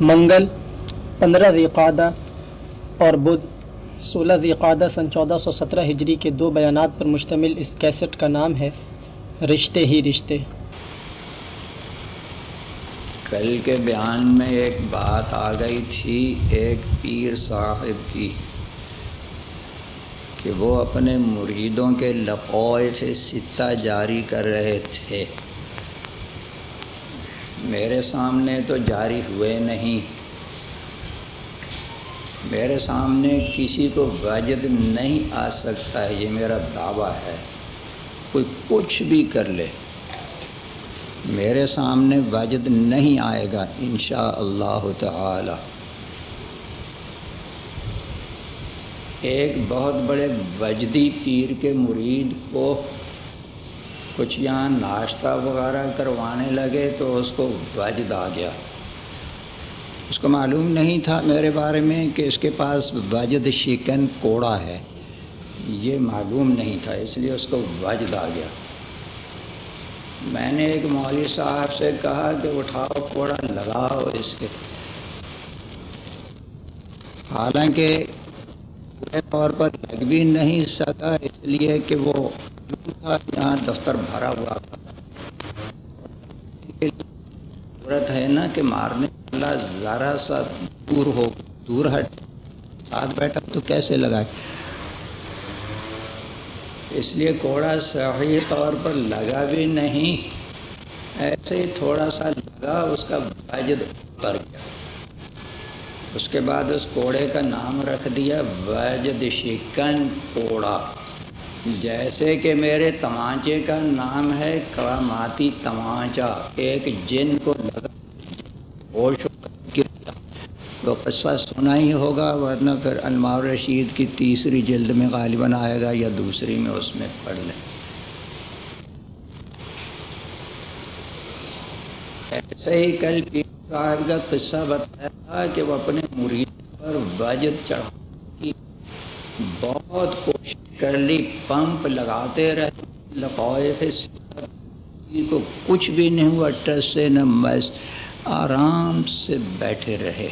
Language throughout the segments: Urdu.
منگل، پندرہ ذیقادہ اور بدھ، سولہ ذیقادہ سن چودہ سو سترہ ہجری کے دو بیانات پر مشتمل اس کیسٹ کا نام ہے رشتے ہی رشتے۔ کل کے بیان میں ایک بات آ گئی تھی ایک پیر صاحب کی، کہ وہ اپنے مریدوں کے لقوف ستہ جاری کر رہے تھے۔ میرے سامنے تو جاری ہوئے نہیں۔ میرے سامنے کسی کو واجد نہیں آ سکتا ہے، یہ میرا دعویٰ ہے۔ کوئی کچھ بھی کر لے۔ میرے سامنے واجد نہیں آئے گا انشاء اللہ تعالی۔ ایک بہت بڑے وجدی پیر کے مرید کو کچھ یہاں ناشتہ وغیرہ کروانے لگے تو اس کو وجد آ گیا۔ اس کو معلوم نہیں تھا میرے بارے میں کہ اس کے پاس وجد شکن کوڑا ہے۔ یہ معلوم نہیں تھا، اس لیے اس کو وجد آ گیا۔ میں نے ایک مولوی صاحب سے کہا کہ اٹھاؤ کوڑا، لگاؤ اس کے۔ حالانکہ پورے طور پر لگ بھی نہیں سکا، اس لیے کہ وہ تھا یہاں دفتر بھرا ہوا تھا ضرورت ہے نا کہ مارنے والا ذرا سا دور ہو، دور ہٹ ساتھ بیٹھا تو کیسے لگائے؟ اس لیے کوڑا صحیح طور پر لگا بھی نہیں، ایسے ہی تھوڑا سا لگا، اس کا واجد اتر گیا۔ اس کے بعد اس کوڑے کا نام رکھ دیا، واجد شکن کوڑا۔ جیسے کہ میرے تمانچے کا نام ہے کراماتی تمانچا ایک جن کو لگا ہوش وہ قصہ سنا ہی ہوگا، ورنہ پھر انمار رشید کی تیسری جلد میں غالباً آئے گا یا دوسری میں اس میں پڑھ لیں۔ ایسے ہی کل پیر صاحب کا قصہ بتایا تھا کہ وہ اپنے مرید پر واجد چڑھا کی بہت کوشش کر لی پمپ لگاتے رہے لقائف کو کچھ بھی نہیں ہوا ٹس سے نہ مس، آرام سے بیٹھے رہے۔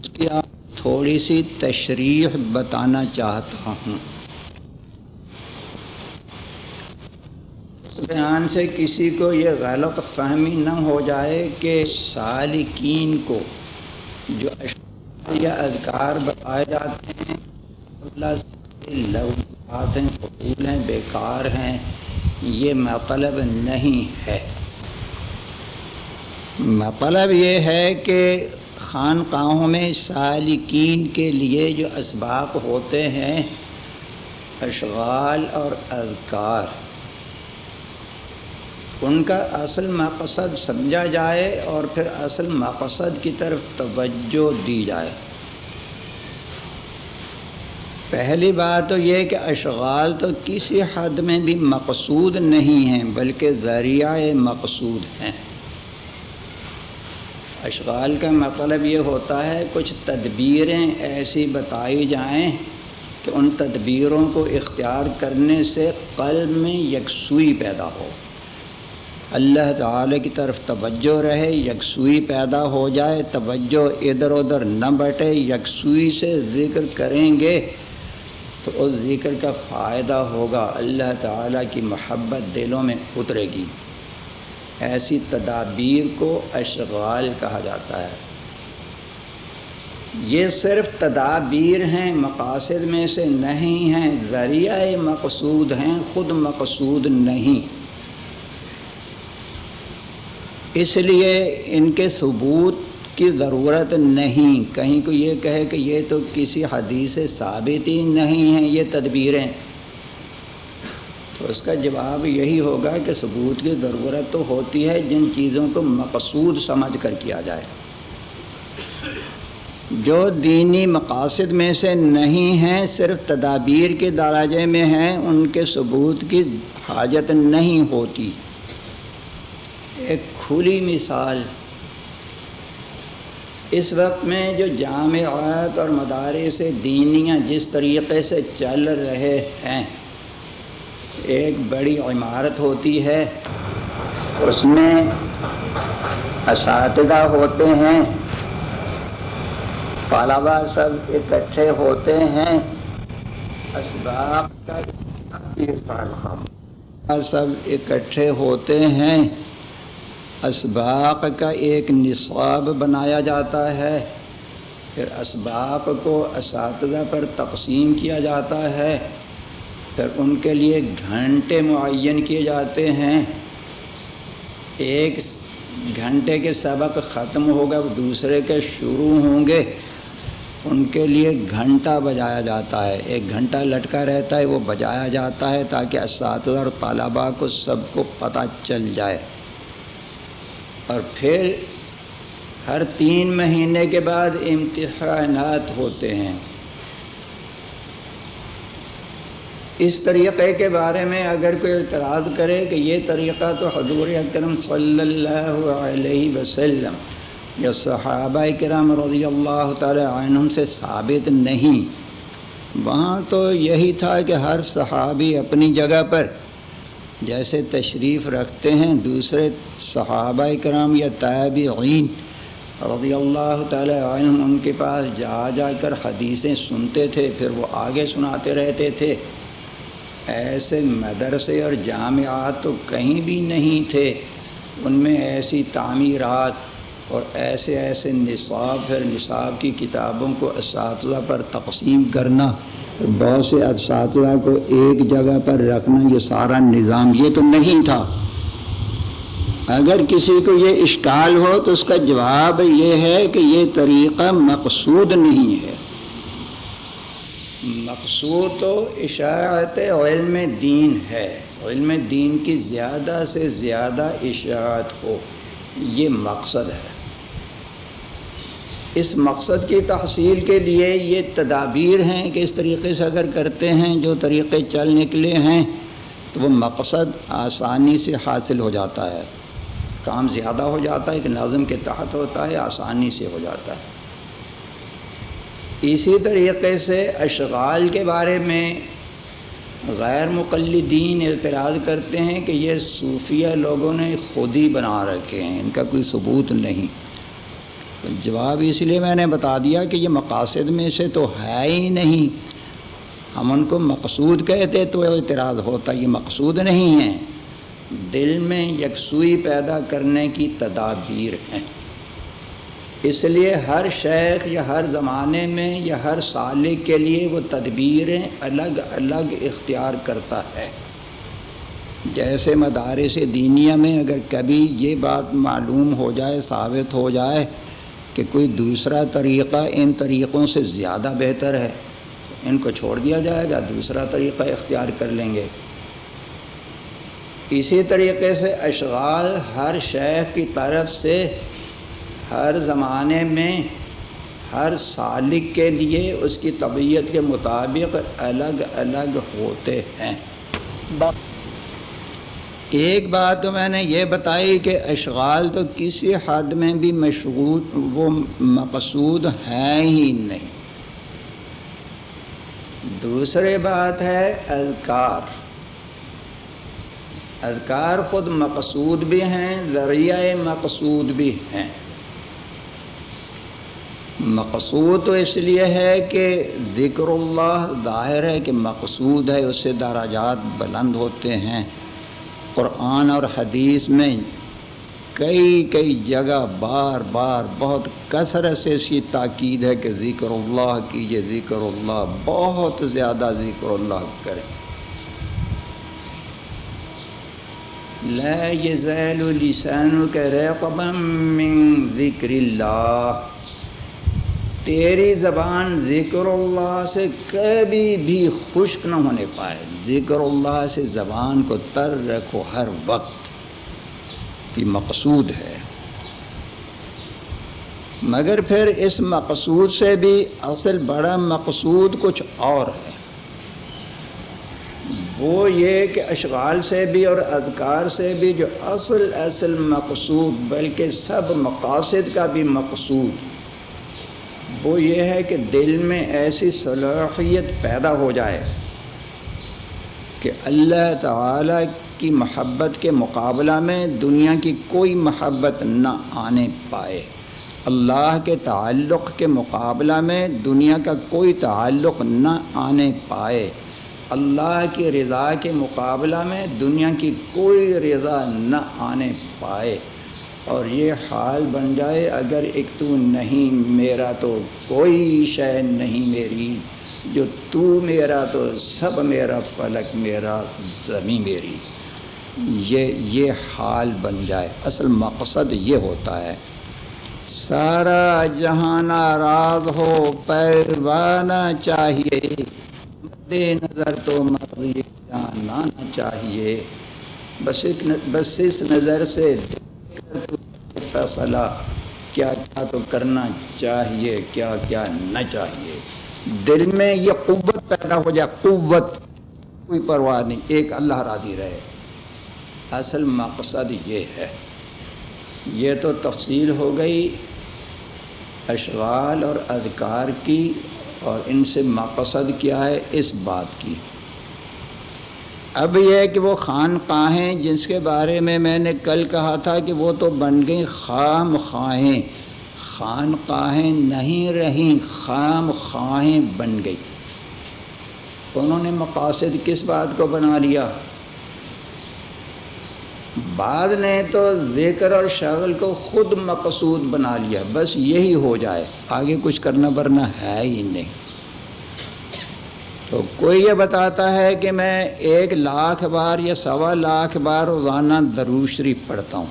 اس کی آپ تھوڑی سی تشریح بتانا چاہتا ہوں۔ بیان سے کسی کو یہ غلط فہمی نہ ہو جائے کہ سالکین کو جو یا اذکار بتائے جاتے ہیں اللہ سے لغات ہیں ہیں، بیکار ہیں، یہ مطلب نہیں ہے۔ مطلب یہ ہے کہ خانقاہوں میں سالکین کے لیے جو اسباق ہوتے ہیں، اشغال اور اذکار، ان کا اصل مقصد سمجھا جائے اور پھر اصل مقصد کی طرف توجہ دی جائے۔ پہلی بات تو یہ کہ اشغال تو کسی حد میں بھی مقصود نہیں ہیں، بلکہ ذریعہ مقصود ہیں۔ اشغال کا مطلب یہ ہوتا ہے، کچھ تدبیریں ایسی بتائی جائیں کہ ان تدبیروں کو اختیار کرنے سے قلب میں یکسوئی پیدا ہو۔ اللہ تعالی کی طرف توجہ رہے، یکسوئی پیدا ہو جائے، توجہ ادھر ادھر نہ بٹے یکسوئی سے ذکر کریں گے۔ تو اس ذکر کا فائدہ ہوگا اللہ تعالیٰ کی محبت دلوں میں اترے گی۔ ایسی تدابیر کو اشغال کہا جاتا ہے۔ یہ صرف تدابیر ہیں، مقاصد میں سے نہیں ہیں، ذریعہ مقصود ہیں، خود مقصود نہیں۔ اس لیے ان کے ثبوت کی ضرورت نہیں۔ کہیں کو یہ کہے کہ یہ تو کسی حدیث ثابت ہی نہیں ہیں، یہ تدبیریں۔ تو اس کا جواب یہی ہوگا کہ ثبوت کی ضرورت تو ہوتی ہے، جن چیزوں کو مقصود سمجھ کر کیا جائے۔ جو دینی مقاصد میں سے نہیں ہیں، صرف تدابیر کے درجے میں ہیں، ان کے ثبوت کی حاجت نہیں ہوتی۔ ایک کھلی مثال اس وقت میں جو جامعات اور مدارس دینیاں جس طریقے سے چل رہے ہیں، ایک بڑی عمارت ہوتی ہے۔ اس میں اساتذہ ہوتے ہیں۔ طلبا سب اکٹھے ہوتے ہیں۔ اسباب کا سب اکٹھے ہوتے ہیں۔ اسباق کا ایک نصاب بنایا جاتا ہے۔ پھر اسباق کو اساتذہ پر تقسیم کیا جاتا ہے۔ پھر ان کے لیے گھنٹے معین کیے جاتے ہیں۔ ایک گھنٹے کے سبق ختم ہوگا، دوسرے کے شروع ہوں گے۔ ان کے لیے گھنٹہ بجایا جاتا ہے۔ ایک گھنٹہ لٹکا رہتا ہے، وہ بجایا جاتا ہے تاکہ اساتذہ اور طلباء کو سب کو پتہ چل جائے۔ اور پھر ہر تین مہینے کے بعد امتحانات ہوتے ہیں۔ اس طریقے کے بارے میں اگر کوئی اعتراض کرے کہ یہ طریقہ تو حضور اکرم صلی اللہ علیہ وسلم یا صحابہ کرام رضی اللہ تعالی عنہم سے ثابت نہیں۔ وہاں تو یہی تھا کہ ہر صحابی اپنی جگہ پر جیسے تشریف رکھتے ہیں دوسرے صحابہ کرام یا تابعین، رضی اللہ تعالی عنہم، ان کے پاس جا جا کر حدیثیں سنتے تھے، پھر وہ آگے سناتے رہتے تھے۔ ایسے مدرسے اور جامعات تو کہیں بھی نہیں تھے، ان میں ایسی تعمیرات اور ایسے ایسے نصاب، پھر نصاب کی کتابوں کو اساتذہ پر تقسیم کرنا۔ بہت سے اساتذہ کو ایک جگہ پر رکھنا یہ سارا نظام، یہ تو نہیں تھا۔ اگر کسی کو یہ اشکال ہو تو اس کا جواب یہ ہے کہ یہ طریقہ مقصود نہیں ہے۔ مقصود تو اشاعت علم دین ہے۔ علم دین کی زیادہ سے زیادہ اشاعت ہو۔ یہ مقصد ہے۔ اس مقصد کی تحصیل کے لیے یہ تدابیر ہیں کہ اس طریقے سے اگر کرتے ہیں، جو طریقے چل نکلے ہیں، تو وہ مقصد آسانی سے حاصل ہو جاتا ہے۔ کام زیادہ ہو جاتا ہے، ایک نظم کے تحت ہوتا ہے، آسانی سے ہو جاتا ہے۔ اسی طریقے سے اشغال کے بارے میں غیر مقلدین اعتراض کرتے ہیں کہ یہ صوفیہ لوگوں نے خود ہی بنا رکھے ہیں، ان کا کوئی ثبوت نہیں۔ جواب اس لیے میں نے بتا دیا کہ یہ مقاصد میں سے تو ہے ہی نہیں۔ ہم ان کو مقصود کہتے تو اعتراض ہوتا یہ مقصود نہیں ہے۔ دل میں یکسوئی پیدا کرنے کی تدابیر ہیں اس لیے ہر شیخ یا ہر زمانے میں یا ہر سالک کے لیے وہ تدبیریں الگ الگ اختیار کرتا ہے۔ جیسے مدارس دینیا میں اگر کبھی یہ بات معلوم ہو جائے، ثابت ہو جائے کہ کوئی دوسرا طریقہ ان طریقوں سے زیادہ بہتر ہے، ان کو چھوڑ دیا جائے گا، دوسرا طریقہ اختیار کر لیں گے۔ اسی طریقے سے اشغال ہر شیخ کی طرف سے ہر زمانے میں ہر سالک کے لیے اس کی طبیعت کے مطابق الگ الگ ہوتے ہیں۔ ایک بات تو میں نے یہ بتائی کہ اشغال تو کسی حد میں بھی مشغول، وہ مقصود ہے ہی نہیں۔ دوسری بات ہے اذکار۔ اذکار خود مقصود بھی ہیں، ذریعہ مقصود بھی ہیں۔ مقصود تو اس لیے ہے کہ ذکر اللہ ظاہر ہے کہ مقصود ہے، اس سے دراجات بلند ہوتے ہیں۔ قرآن اور حدیث میں کئی کئی جگہ بار بار بہت کثرت سے اس کی تاکید ہے کہ ذکر اللہ کیجیے ذکر اللہ، بہت زیادہ ذکر اللہ کریں۔ لا يزال لسانك رقبا من ذکر اللہ۔ تیری زبان ذکر اللہ سے کبھی بھی خشک نہ ہونے پائے۔ ذکر اللہ سے زبان کو تر رکھو ہر وقت۔ یہ مقصود ہے۔ مگر پھر اس مقصود سے بھی اصل بڑا مقصود کچھ اور ہے۔ وہ یہ کہ اشغال سے بھی اور اذکار سے بھی جو اصل اصل مقصود، بلکہ سب مقاصد کا بھی مقصود۔ وہ یہ ہے کہ دل میں ایسی صلاحیت پیدا ہو جائے کہ اللہ تعالی کی محبت کے مقابلہ میں دنیا کی کوئی محبت نہ آنے پائے۔ اللہ کے تعلق کے مقابلہ میں دنیا کا کوئی تعلق نہ آنے پائے۔ اللہ کی رضا کے مقابلہ میں دنیا کی کوئی رضا نہ آنے پائے۔ اور یہ حال بن جائے، اگر ایک تو نہیں میرا تو کوئی شے نہیں میری، جو تو میرا تو سب میرا، فلک میرا، زمین میری۔ یہ یہ حال بن جائے۔ اصل مقصد یہ ہوتا ہے، سارا جہاں ناراض ہو پروانہ چاہیے۔ مد نظر تو مرضی جاننا چاہیے۔ بس ایک بس اس نظر سے فیصلہ کیا کیا تو کرنا چاہیے، کیا کیا نہ چاہیے۔ دل میں یہ قوت پیدا ہو جائے، قوت، کوئی پرواہ نہیں، ایک اللہ راضی رہے۔ اصل مقصد یہ ہے۔ یہ تو تفصیل ہو گئی اشغال اور اذکار کی، اور ان سے مقصد کیا ہے اس بات کی۔ اب یہ ہے کہ وہ خان خواہیں جس کے بارے میں میں نے کل کہا تھا کہ وہ تو بن گئی خام خواہیں خان خواہیں نہیں رہیں خام خواہیں بن گئی انہوں نے مقاصد کس بات کو بنا لیا؟ بعد نے تو ذکر اور شغل کو خود مقصود بنا لیا، بس یہی ہو جائے۔ آگے کچھ کرنا برنا ہے ہی نہیں۔ تو کوئی یہ بتاتا ہے کہ میں ایک لاکھ بار یا سوا لاکھ بار روزانہ درو شریف پڑھتا ہوں۔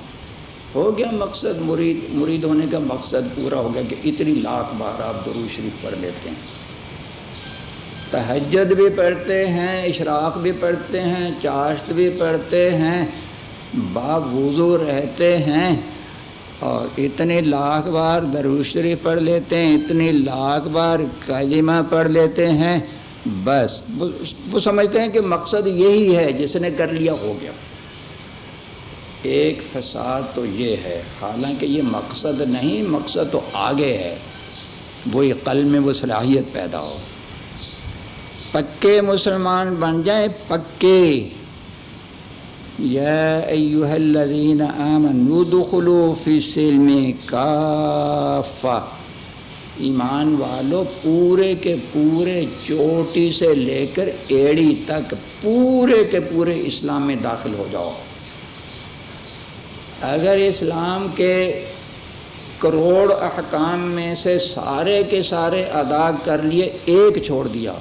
ہو گیا مقصد، مرید مرید ہونے کا مقصد پورا ہو گیا کہ اتنی لاکھ بار آپ درو شریف پڑھ لیتے ہیں۔ تہجد بھی پڑھتے ہیں، اشراق بھی پڑھتے ہیں، چاشت بھی پڑھتے ہیں باب وضو رہتے ہیں اور اتنے لاکھ بار دروشری پڑھ لیتے ہیں اتنی لاکھ بار کلمہ پڑھ لیتے ہیں۔ بس، وہ سمجھتے ہیں کہ مقصد یہی ہے، جس نے کر لیا ہو گیا۔ ایک فساد تو یہ ہے، حالانکہ یہ مقصد نہیں، مقصد تو آگے ہے۔ وہی قلب میں وہ صلاحیت پیدا ہو۔ پکے مسلمان بن جائیں، پکے۔ یا ایوہ الذین آمنوا دخلوا فی السلم کافہ۔ ایمان والو پورے کے پورے چوٹی سے لے کر ایڑی تک پورے کے پورے اسلام میں داخل ہو جاؤ۔ اگر اسلام کے کروڑ احکام میں سے سارے کے سارے ادا کر لیے، ایک چھوڑ دیا،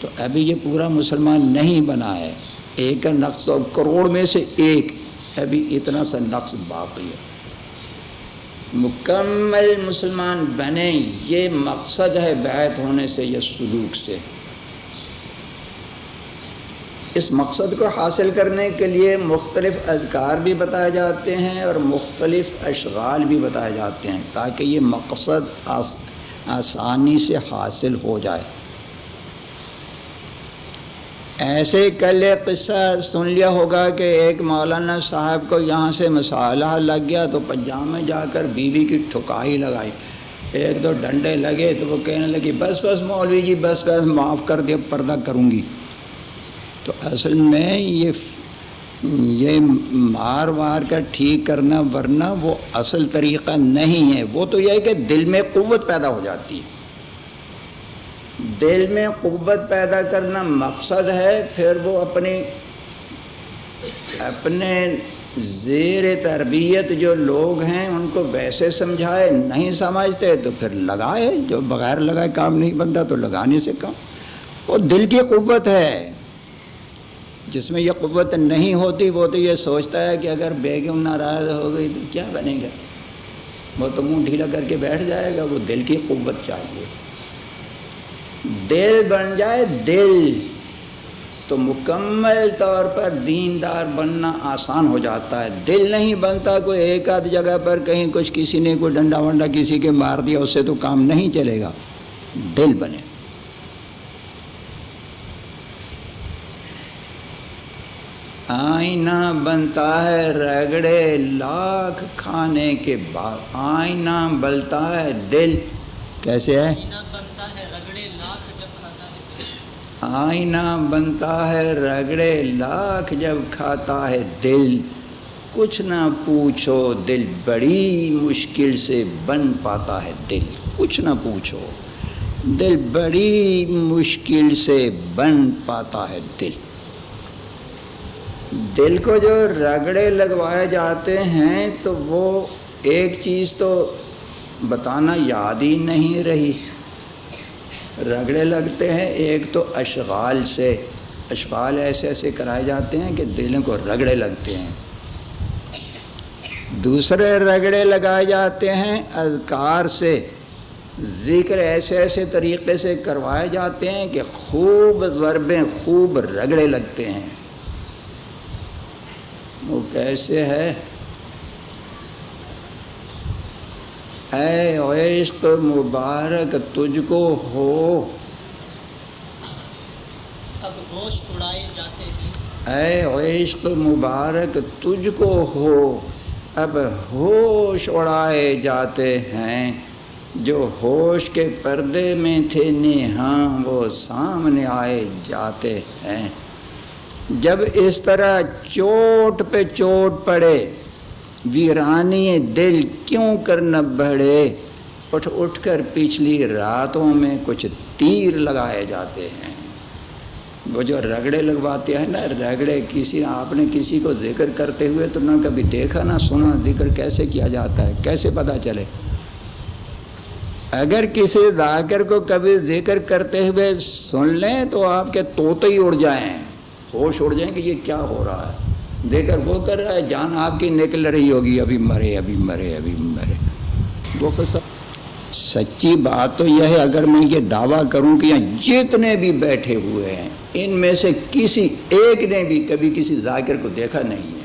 تو ابھی یہ پورا مسلمان نہیں بنا ہے۔ ایک نقص تو کروڑ میں سے ایک، ابھی اتنا سا نقص باقی ہے۔ مکمل مسلمان بنے، یہ مقصد ہے بیت ہونے سے یا سلوک سے۔ اس مقصد کو حاصل کرنے کے لیے مختلف اذکار بھی بتائے جاتے ہیں اور مختلف اشغال بھی بتائے جاتے ہیں تاکہ یہ مقصد آسانی سے حاصل ہو جائے۔ ایسے کل ایک قصہ سن لیا ہوگا کہ ایک مولانا صاحب کو یہاں سے مسالہ لگ گیا تو پنجاب میں جا کر بیوی کی ٹھکائی لگائی۔ ایک دو ڈنڈے لگے تو وہ کہنے لگی، بس بس مولوی جی بس بس، معاف کر دیا پردہ کروں گی۔ تو اصل میں یہ یہ مار مار کر ٹھیک کرنا ورنہ وہ اصل طریقہ نہیں ہے۔ وہ تو یہ ہے کہ دل میں قوت پیدا ہو جاتی ہے۔ دل میں قوت پیدا کرنا مقصد ہے، پھر وہ اپنی، اپنے زیر تربیت جو لوگ ہیں، ان کو ویسے سمجھائے، نہیں سمجھتے تو پھر لگائے۔ جو بغیر لگائے کام نہیں بنتا تو لگانے سے کام۔ وہ دل کی قوت ہے۔ جس میں یہ قوت نہیں ہوتی، وہ تو یہ سوچتا ہے کہ اگر بیگم ناراض ہو گئی تو کیا بنے گا؟ وہ تو منہ ڈھیلا کر کے بیٹھ جائے گا، وہ دل کی قوت چاہیے۔ دل بن جائے دل۔ تو مکمل طور پر دیندار بننا آسان ہو جاتا ہے۔ دل نہیں بنتا کوئی ایک آدھ جگہ پر کہیں کچھ کسی نے کوئی ڈنڈا ونڈا کسی کے مار دیا، اس سے تو کام نہیں چلے گا۔ دل بنے۔ آئینہ بنتا ہے رگڑے لاکھ کھانے کے بعد۔ آئینہ بلتا ہے دل۔ کیسے ہے؟ آئینہ بنتا ہے رگڑے لاکھ جب کھاتا ہے دل۔ کچھ نہ پوچھو، دل بڑی مشکل سے بن پاتا ہے دل۔ کچھ نہ پوچھو، دل بڑی مشکل سے بن پاتا ہے دل۔ دل کو جو رگڑے لگوائے جاتے ہیں، تو وہ ایک چیز تو بتانا یاد ہی نہیں رہی۔ رگڑے لگتے ہیں، ایک تو اشغال سے، اشغال ایسے ایسے کرائے جاتے ہیں کہ دلوں کو رگڑے لگتے ہیں۔ دوسرے رگڑے لگائے جاتے ہیں، اذکار سے، ذکر ایسے ایسے طریقے سے کروائے جاتے ہیں کہ خوب ضربیں، خوب رگڑے لگتے ہیں۔ وہ کیسے ہے؟ اے عشق مبارک تجھ کو ہو۔ اب ہوش اڑائے جاتے ہیں۔ اے عشق مبارک تجھ کو ہو۔ اب ہوش اڑائے جاتے ہیں۔ جو ہوش کے پردے میں تھے نہاں وہ سامنے آئے جاتے ہیں۔ جب اس طرح چوٹ پہ چوٹ پڑے ویرانی دل کیوں کرنا بڑھے؟ اٹھ اٹھ کر پچھلی راتوں میں کچھ تیر لگائے جاتے ہیں۔ وہ جو رگڑے لگواتے ہیں نا، رگڑے کسی، آپ نے کسی کو ذکر کرتے ہوئے تو نہ کبھی دیکھا، نہ سنا۔ ذکر کیسے کیا جاتا ہے؟ کیسے پتا چلے؟ اگر کسی ذاکر کو کبھی ذکر کرتے ہوئے سن لیں تو آپ کے توتے ہی اڑ جائیں۔ ہوش اڑ جائیں کہ یہ کیا ہو رہا ہے۔ کر وہ کر رہا ہے، جان آپ کی نکل رہی ہوگی، ابھی مرے ابھی مرے ابھی مرے۔ وہ سچی بات تو یہ ہے، اگر میں یہ دعویٰ کروں کہ یہاں جتنے بھی بیٹھے ہوئے ہیں، ان میں سے کسی ایک نے بھی کبھی کسی ذاکر کو دیکھا نہیں ہے۔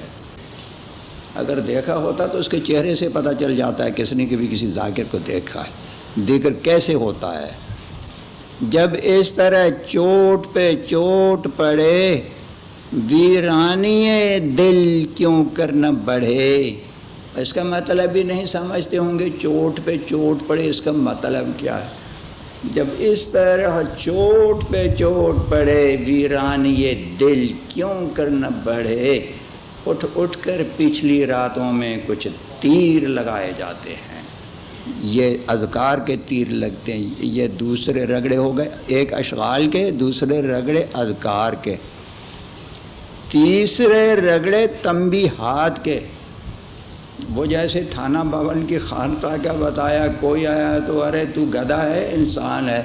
اگر دیکھا ہوتا تو اس کے چہرے سے پتہ چل جاتا ہے کس نے کبھی کسی ذاکر کو دیکھا ہے۔ دیکھ کیسے ہوتا ہے۔ جب اس طرح چوٹ پہ چوٹ پڑے ویرانی دل کیوں کرنا بڑھے؟ اس کا مطلب بھی نہیں سمجھتے ہوں گے چوٹ پہ چوٹ پڑے، اس کا مطلب کیا ہے؟ جب اس طرح چوٹ پہ چوٹ پڑے ویرانی دل کیوں کرنا بڑھے؟ اٹھ اٹھ کر پچھلی راتوں میں کچھ تیر لگائے جاتے ہیں۔ یہ اذکار کے تیر لگتے ہیں، یہ دوسرے رگڑے ہو گئے، ایک اشغال کے، دوسرے رگڑے اذکار کے۔ تیسرے رگڑے تمبی ہاتھ کے۔ وہ جیسے تھانہ بھون کی خانقاہ کا بتایا، کوئی آیا تو ارے تو گدا ہے، انسان ہے۔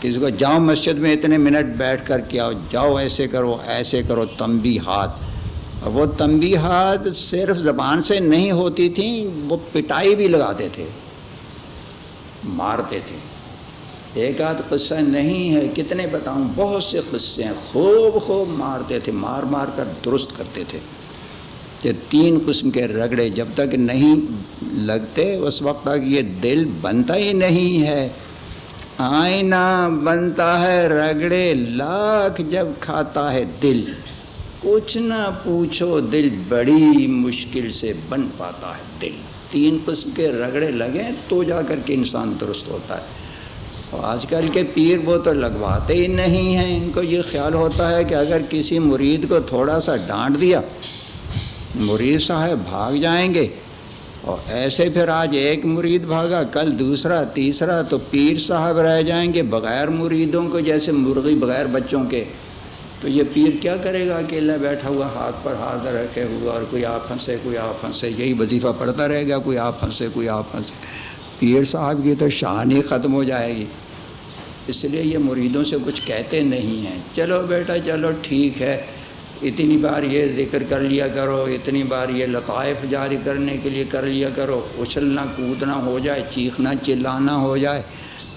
کسی کو جاؤ مسجد میں اتنے منٹ بیٹھ کر کیا جاؤ ایسے کرو ایسے کرو، تمبی ہاتھ۔ وہ تمبی ہاتھ صرف زبان سے نہیں ہوتی تھیں وہ پٹائی بھی لگاتے تھے، مارتے تھے۔ ایک آدھ قصہ نہیں ہے، کتنے بتاؤں؟ بہت سے قصے ہیں۔ خوب خوب مارتے تھے، مار مار کر درست کرتے تھے۔ کہ تین قسم کے رگڑے جب تک نہیں لگتے، اس وقت تک یہ دل بنتا ہی نہیں ہے۔ آئینہ بنتا ہے رگڑے، لاکھ جب کھاتا ہے دل۔ کچھ نہ پوچھو، دل بڑی مشکل سے بن پاتا ہے دل۔ تین قسم کے رگڑے لگیں تو جا کر کے انسان درست ہوتا ہے۔ آج کل کے پیر وہ تو لگواتے ہی نہیں ہیں۔ ان کو یہ خیال ہوتا ہے کہ اگر کسی مرید کو تھوڑا سا ڈانٹ دیا، مرید صاحب بھاگ جائیں گے۔ اور ایسے پھر آج ایک مرید بھاگا، کل دوسرا، تیسرا تو پیر صاحب رہ جائیں گے بغیر مریدوں کو، جیسے مرغی بغیر بچوں کے۔ تو یہ پیر کیا کرے گا؟ اکیلا بیٹھا ہوا، ہاتھ پر ہاتھ رکھے ہوا اور کوئی آپ پھنسے کوئی آپ پھنسے یہی وظیفہ پڑھتا رہے گا، کوئی آپ پھنسے کوئی آپ پھنسے پیر صاحب کی تو شان ہی ختم ہو جائے گی۔ اس لیے یہ مریدوں سے کچھ کہتے نہیں ہیں۔ چلو بیٹا، چلو ٹھیک ہے۔ اتنی بار یہ ذکر کر لیا کرو، اتنی بار یہ لطائف جاری کرنے کے لیے کر لیا کرو۔ اچھلنا، کودنا ہو جائے، چیخنا، چلانا ہو جائے۔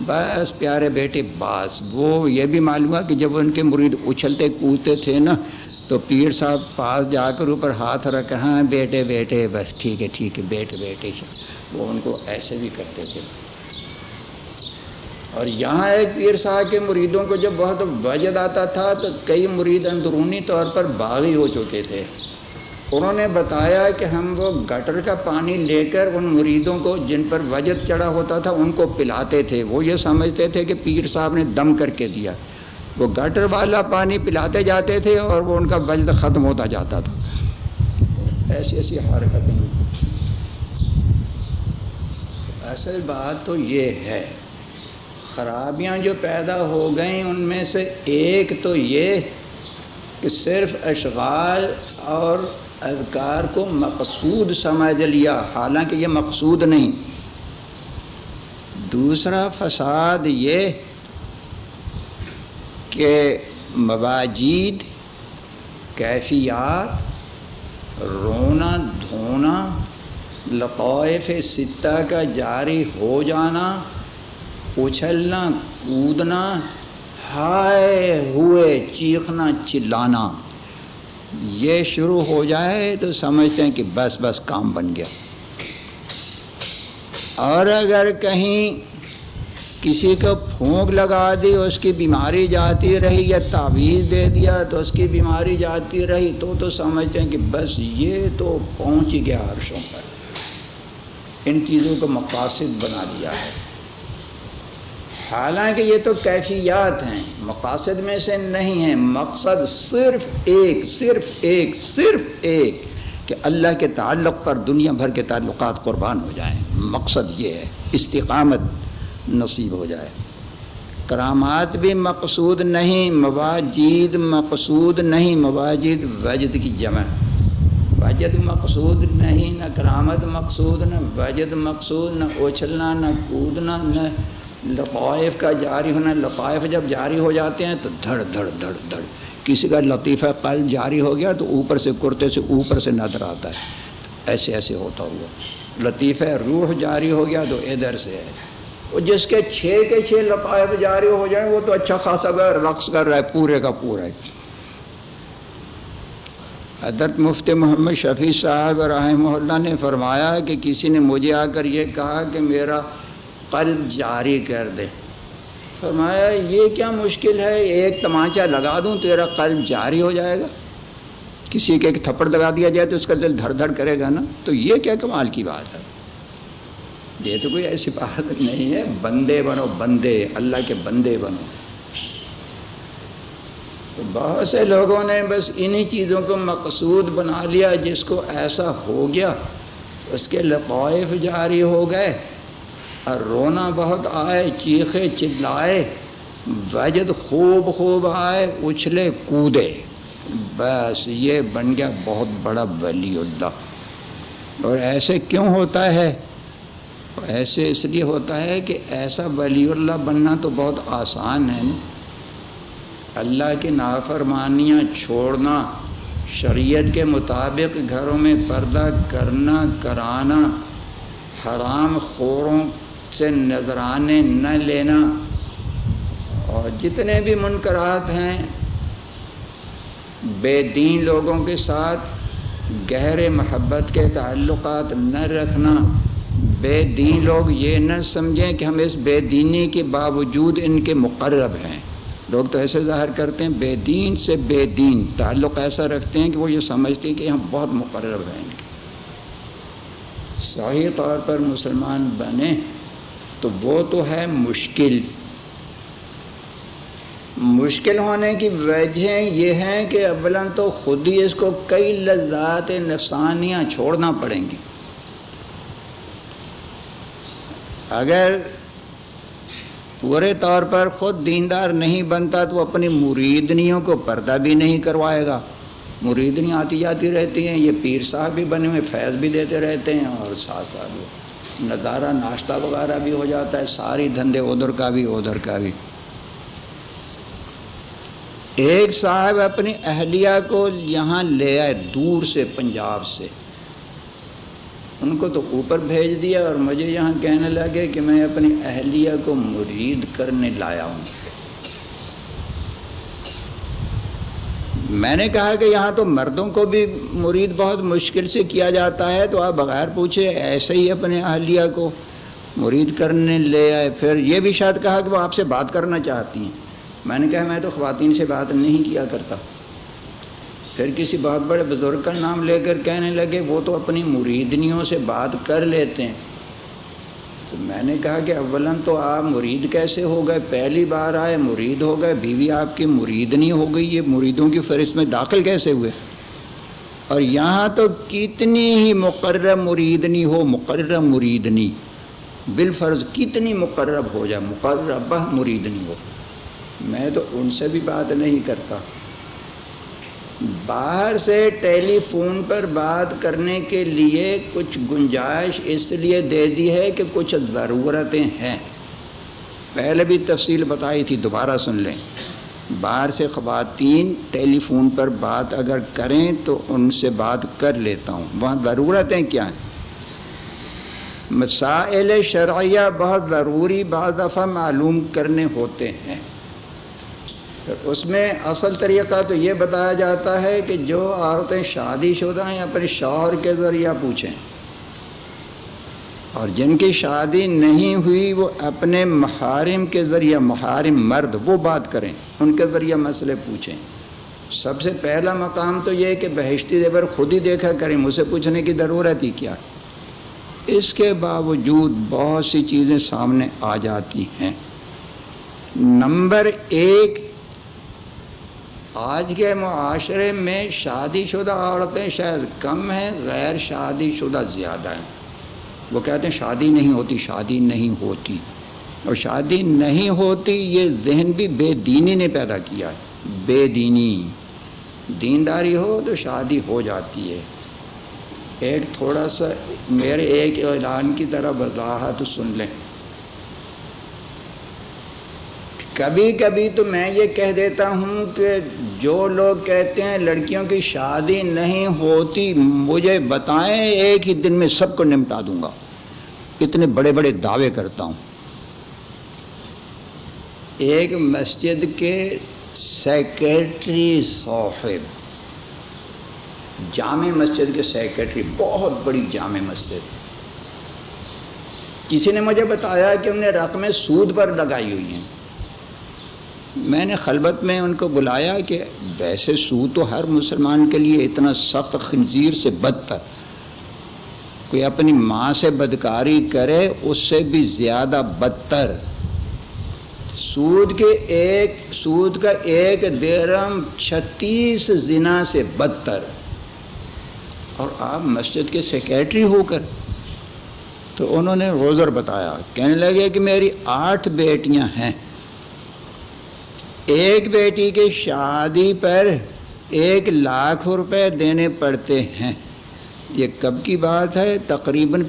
بس پیارے بیٹے، بس۔ وہ یہ بھی معلوم ہے کہ جب ان کے مرید اچھلتے، کودتے تھے نا تو پیر صاحب پاس جا کر اوپر ہاتھ رکھ ہاں بیٹے بیٹے، بس ٹھیک ہے ٹھیک ہے، بیٹے بیٹے، وہ ان کو ایسے بھی کرتے تھے۔ اور یہاں ایک پیر صاحب کے مریدوں کو جب بہت وجد آتا تھا تو کئی مرید اندرونی طور پر باغی ہو چکے تھے۔ انہوں نے بتایا کہ ہم وہ گٹر کا پانی لے کر ان مریدوں کو جن پر وجد چڑھا ہوتا تھا ان کو پلاتے تھے۔ وہ یہ سمجھتے تھے کہ پیر صاحب نے دم کر کے دیا۔ وہ گٹر والا پانی پلاتے جاتے تھے اور وہ ان کا وجد ختم ہوتا جاتا تھا۔ ایسی ایسی حرکتیں۔ اصل بات تو یہ ہے، خرابیاں جو پیدا ہو گئیں ان میں سے ایک تو یہ کہ صرف اشغال اور اذکار کو مقصود سمجھ لیا، حالانکہ یہ مقصود نہیں۔ دوسرا فساد یہ کہ مواجید کیفیات، رونا دھونا، لطائف ستہ کا جاری ہو جانا، اچھلنا، کودنا، ہائے ہوئے، چیخنا، چلانا، یہ شروع ہو جائے تو سمجھتے ہیں کہ بس بس کام بن گیا۔ اور اگر کہیں کسی کو پھونک لگا دی، اس کی بیماری جاتی رہی یا تعویذ دے دیا تو اس کی بیماری جاتی رہی، تو تو سمجھتے ہیں کہ بس یہ تو پہنچ گیا عرشوں پر۔ ان چیزوں کو مقاصد بنا لیا ہے۔ حالانکہ یہ تو کیفیات ہیں، مقاصد میں سے نہیں ہیں، مقصد صرف ایک صرف ایک صرف ایک کہ اللہ کے تعلق پر دنیا بھر کے تعلقات قربان ہو جائیں۔ مقصد یہ ہے، استقامت نصیب ہو جائے۔ کرامات بھی مقصود نہیں، مواجد مقصود نہیں، مواجد وجد کی جمع۔ وجد مقصود نہیں، نہ کرامت مقصود، نہ وجد مقصود، نہ اچھلنا نہ کودنا، نہ لطائف کا جاری ہونا۔ لطائف جب جاری ہو جاتے ہیں تو دھڑ دھڑ دھڑ دھڑ۔ کسی کا لطیفہ قلب جاری ہو گیا تو اوپر سے کرتے سے اوپر سے نظر آتا ہے۔ ایسے ایسے ہوتا ہوا۔ لطیفہ روح جاری ہو گیا تو ادھر سے ہے۔ جس کے چھ کے چھ لطائف جاری ہو جائیں، وہ تو اچھا خاصا رقص کر رہا ہے، پورے کا پورا حضرت مفتی محمد شفیع صاحب رحمہ اللہ نے فرمایا کہ کسی نے مجھے آ کر یہ کہا کہ میرا قلب جاری کر دے۔ فرمایا، یہ کیا مشکل ہے؟ ایک تماچا لگا دوں، تیرا قلب جاری ہو جائے گا۔ کسی کے ایک تھپڑ لگا دیا جائے تو اس کا دل دھڑ دھڑ کرے گا نا؟ تو یہ کیا کمال کی بات ہے؟ یہ تو کوئی ایسی بات نہیں ہے۔ بندے بنو، بندے، اللہ کے بندے بنو۔ تو بہت سے لوگوں نے بس انہی چیزوں کو مقصود بنا لیا جس کو ایسا ہو گیا۔ اس کے لطائف جاری ہو گئے۔ اور رونا بہت آئے، چیخے، چلائے۔ وجد خوب خوب آئے، اچھلے کودے۔ بس یہ بن گیا بہت بڑا ولی اللہ۔ اور ایسے کیوں ہوتا ہے؟ ایسے اس لیے ہوتا ہے کہ ایسا ولی اللہ بننا تو بہت آسان ہے۔ اللہ کی نافرمانیاں چھوڑنا، شریعت کے مطابق گھروں میں پردہ کرنا، کرانا، حرام خوروں سے نذرانے نہ لینا۔ اور جتنے بھی منکرات ہیں، بے دین لوگوں کے ساتھ گہرے محبت کے تعلقات نہ رکھنا۔ بے دین لوگ یہ نہ سمجھیں کہ ہم اس بے دینی کے باوجود ان کے مقرب ہیں۔ لوگ تو ایسے ظاہر کرتے ہیں بے دین سے بے دین تعلق ایسا رکھتے ہیں کہ وہ یہ سمجھتے ہیں کہ ہم بہت مقرب ہیں۔ ان کے صحیح طور پر مسلمان بنے تو وہ تو ہے مشکل۔ مشکل ہونے کی وجہ یہ ہیں کہ اولا تو خود ہی اس کو کئی لذات نفسانیاں چھوڑنا پڑیں گی۔ اگر پورے طور پر خود دیندار نہیں بنتا تو اپنی مریدنیوں کو پردہ بھی نہیں کروائے گا۔ مریدنیاں آتی جاتی رہتی ہیں، یہ پیر صاحب بھی بنے ہوئے، فیض بھی دیتے رہتے ہیں اور ساتھ ساتھ نظارہ، ناشتہ وغیرہ بھی ہو جاتا ہے، ساری دھندے ادھر کا بھی، ادھر کا بھی۔ ایک صاحب اپنی اہلیہ کو یہاں لے آئے، دور سے، پنجاب سے۔ ان کو تو اوپر بھیج دیا اور مجھے یہاں کہنے لگے کہ میں اپنی اہلیہ کو مرید کرنے لایا ہوں۔ میں نے کہا کہ یہاں تو مردوں کو بھی مرید بہت مشکل سے کیا جاتا ہے، تو آپ بغیر پوچھے ایسے ہی اپنے اہلیہ کو مرید کرنے لے آئے۔ پھر یہ بھی شاید کہا کہ وہ آپ سے بات کرنا چاہتی ہیں۔ میں نے کہا میں تو خواتین سے بات نہیں کیا کرتا۔ پھر کسی بہت بڑے بزرگ کا نام لے کر کہنے لگے، وہ تو اپنی مریدنیوں سے بات کر لیتے ہیں۔ تو میں نے کہا کہ اولاً تو آپ مرید کیسے ہو گئے؟ پہلی بار آئے، مرید ہو گئے، بیوی آپ کی مرید نہیں ہو گئی، یہ مریدوں کی فہرست میں داخل کیسے ہوئے؟ اور یہاں تو کتنی ہی مقرر مریدنی ہو مقرر مریدنی، بالفرض کتنی مقرب ہو جائے، مقربہ مریدنی ہو۔ میں تو ان سے بھی بات نہیں کرتا۔ باہر سے ٹیلی فون پر بات کرنے کے لیے کچھ گنجائش اس لیے دے دی ہے کہ کچھ ضرورتیں ہیں۔ پہلے بھی تفصیل بتائی تھی، دوبارہ سن لیں۔ باہر سے خواتین ٹیلی فون پر بات اگر کریں تو ان سے بات کر لیتا ہوں۔ وہاں ضرورتیں کیا ہیں؟ مسائل شرعیہ بہت ضروری، بعض دفعہ معلوم کرنے ہوتے ہیں۔ اس میں اصل طریقہ تو یہ بتایا جاتا ہے کہ جو عورتیں شادی شدہ ہیں اپنے شوہر کے ذریعہ پوچھیں۔ اور جن کی شادی نہیں ہوئی، وہ اپنے محارم کے ذریعہ، محارم مرد، وہ بات کریں، ان کے ذریعہ مسئلے پوچھیں۔ سب سے پہلا مقام تو یہ کہ بہشتی زیور خود ہی دیکھا کریں مجھ سے پوچھنے کی ضرورت ہی کیا۔ اس کے باوجود بہت سی چیزیں سامنے آ جاتی ہیں۔ نمبر ایک آج کے معاشرے میں شادی شدہ عورتیں شاید کم ہیں، غیر شادی شدہ زیادہ ہیں۔ وہ کہتے ہیں شادی نہیں ہوتی، شادی نہیں ہوتی۔ اور شادی نہیں ہوتی، یہ ذہن بھی بے دینی نے پیدا کیا ہے۔ بے دینی۔ دینداری ہو تو شادی ہو جاتی ہے۔ ایک تھوڑا سا میرے ایک اعلان کی طرح وضاحت سن لیں۔ کبھی کبھی تو میں یہ کہہ دیتا ہوں کہ جو لوگ کہتے ہیں لڑکیوں کی شادی نہیں ہوتی، مجھے بتائیں، ایک ہی دن میں سب کو نمٹا دوں گا۔ اتنے بڑے بڑے دعوے کرتا ہوں۔ ایک مسجد کے سیکیٹری صاحب، جامع مسجد کے سیکیٹری بہت بڑی جامع مسجد۔ کسی نے مجھے بتایا کہ انہیں رقمیں سود پر لگائی ہوئی ہیں۔ میں نے خلبت میں ان کو بلایا کہ ویسے سود تو ہر مسلمان کے لیے اتنا سخت خنزیر سے بدتر کوئی اپنی ماں سے بدکاری کرے، اس سے بھی زیادہ بدتر۔ سود کے ایک، سود کا ایک دیرم چھتیس زنا سے بدتر۔ اور آپ مسجد کے سیکیٹری ہو کر۔ تو انہوں نے روزر بتایا، کہنے لگے کہ میری آٹھ بیٹیاں ہیں۔ ایک بیٹی کی شادی پر ایک لاکھ روپے دینے پڑتے ہیں۔ یہ کب کی بات ہے؟ تقریباً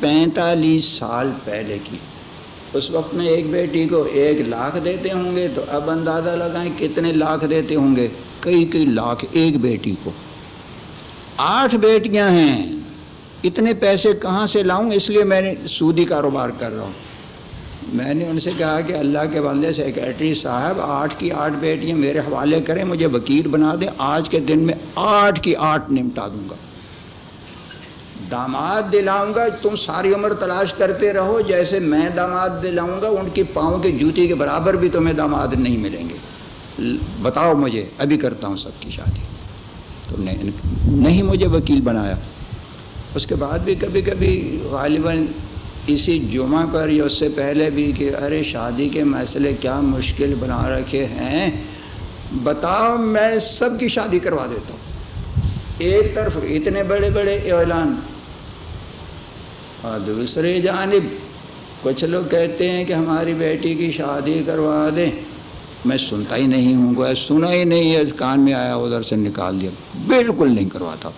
پینتالیس سال پہلے کی۔ اس وقت میں ایک بیٹی کو ایک لاکھ دیتے ہوں گے تو اب اندازہ لگائیں کتنے لاکھ دیتے ہوں گے۔ کئی کئی لاکھ ایک بیٹی کو۔ آٹھ بیٹیاں ہیں۔ اتنے پیسے کہاں سے لاؤں؟ اس لیے میں نے سودی کاروبار کر رہا ہوں۔ میں نے ان سے کہا کہ اللہ کے بندے سیکریٹری صاحب، آٹھ کی آٹھ بیٹیاں میرے حوالے کریں، مجھے وکیل بنا دیں، آج کے دن میں آٹھ کی آٹھ نمٹا دوں گا۔ داماد دلاؤں گا، تم ساری عمر تلاش کرتے رہو، جیسے میں داماد دلاؤں گا، ان کی پاؤں کی جوتی کے برابر بھی تمہیں داماد نہیں ملیں گے۔ بتاؤ مجھے، ابھی کرتا ہوں سب کی شادی۔ تو نہیں مجھے وکیل بنایا۔ اس کے بعد بھی کبھی کبھی غالباً اسی جمعہ پر یا اس سے پہلے بھی کہ ارے شادی کے مسئلے کیا مشکل بنا رکھے ہیں، بتاؤ میں سب کی شادی کروا دیتا ہوں۔ ایک طرف اتنے بڑے بڑے اعلان، اور دوسری جانب کچھ لوگ کہتے ہیں کہ ہماری بیٹی کی شادی کروا دیں۔ میں سنتا ہی نہیں ہوں گا سنا ہی نہیں ہے، کان میں آیا، ادھر سے نکال دیا۔ بالکل نہیں کرواتا۔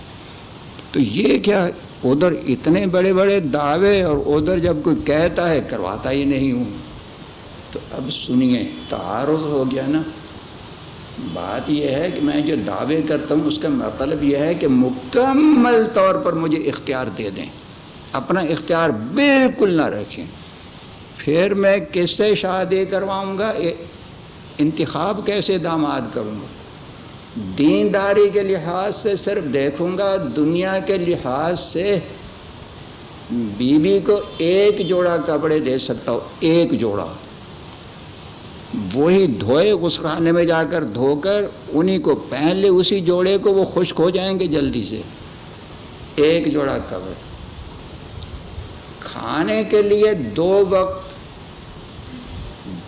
تو یہ کیا ادھر اتنے بڑے بڑے دعوے اور ادھر جب کوئی کہتا ہے، کرواتا ہی نہیں ہوں۔ تو اب سنیے، تعارض ہو گیا نا۔ بات یہ ہے کہ میں جو دعوے کرتا ہوں، اس کا مطلب یہ ہے کہ مکمل طور پر مجھے اختیار دے دیں۔ اپنا اختیار بالکل نہ رکھیں۔ پھر میں کس سے شادی کرواؤں گا؟ انتخاب کیسے داماد کروں گا؟ دینداری کے لحاظ سے صرف دیکھوں گا، دنیا کے لحاظ سے بیوی بی کو ایک جوڑا کپڑے دے سکتا ہوں، ایک جوڑا۔ وہی دھوئے غسخانے میں جا کر دھو کر انہی کو پہن لے، اسی جوڑے کو وہ خشک ہو جائیں گے جلدی سے۔ ایک جوڑا کپڑے۔ کھانے کے لیے دو وقت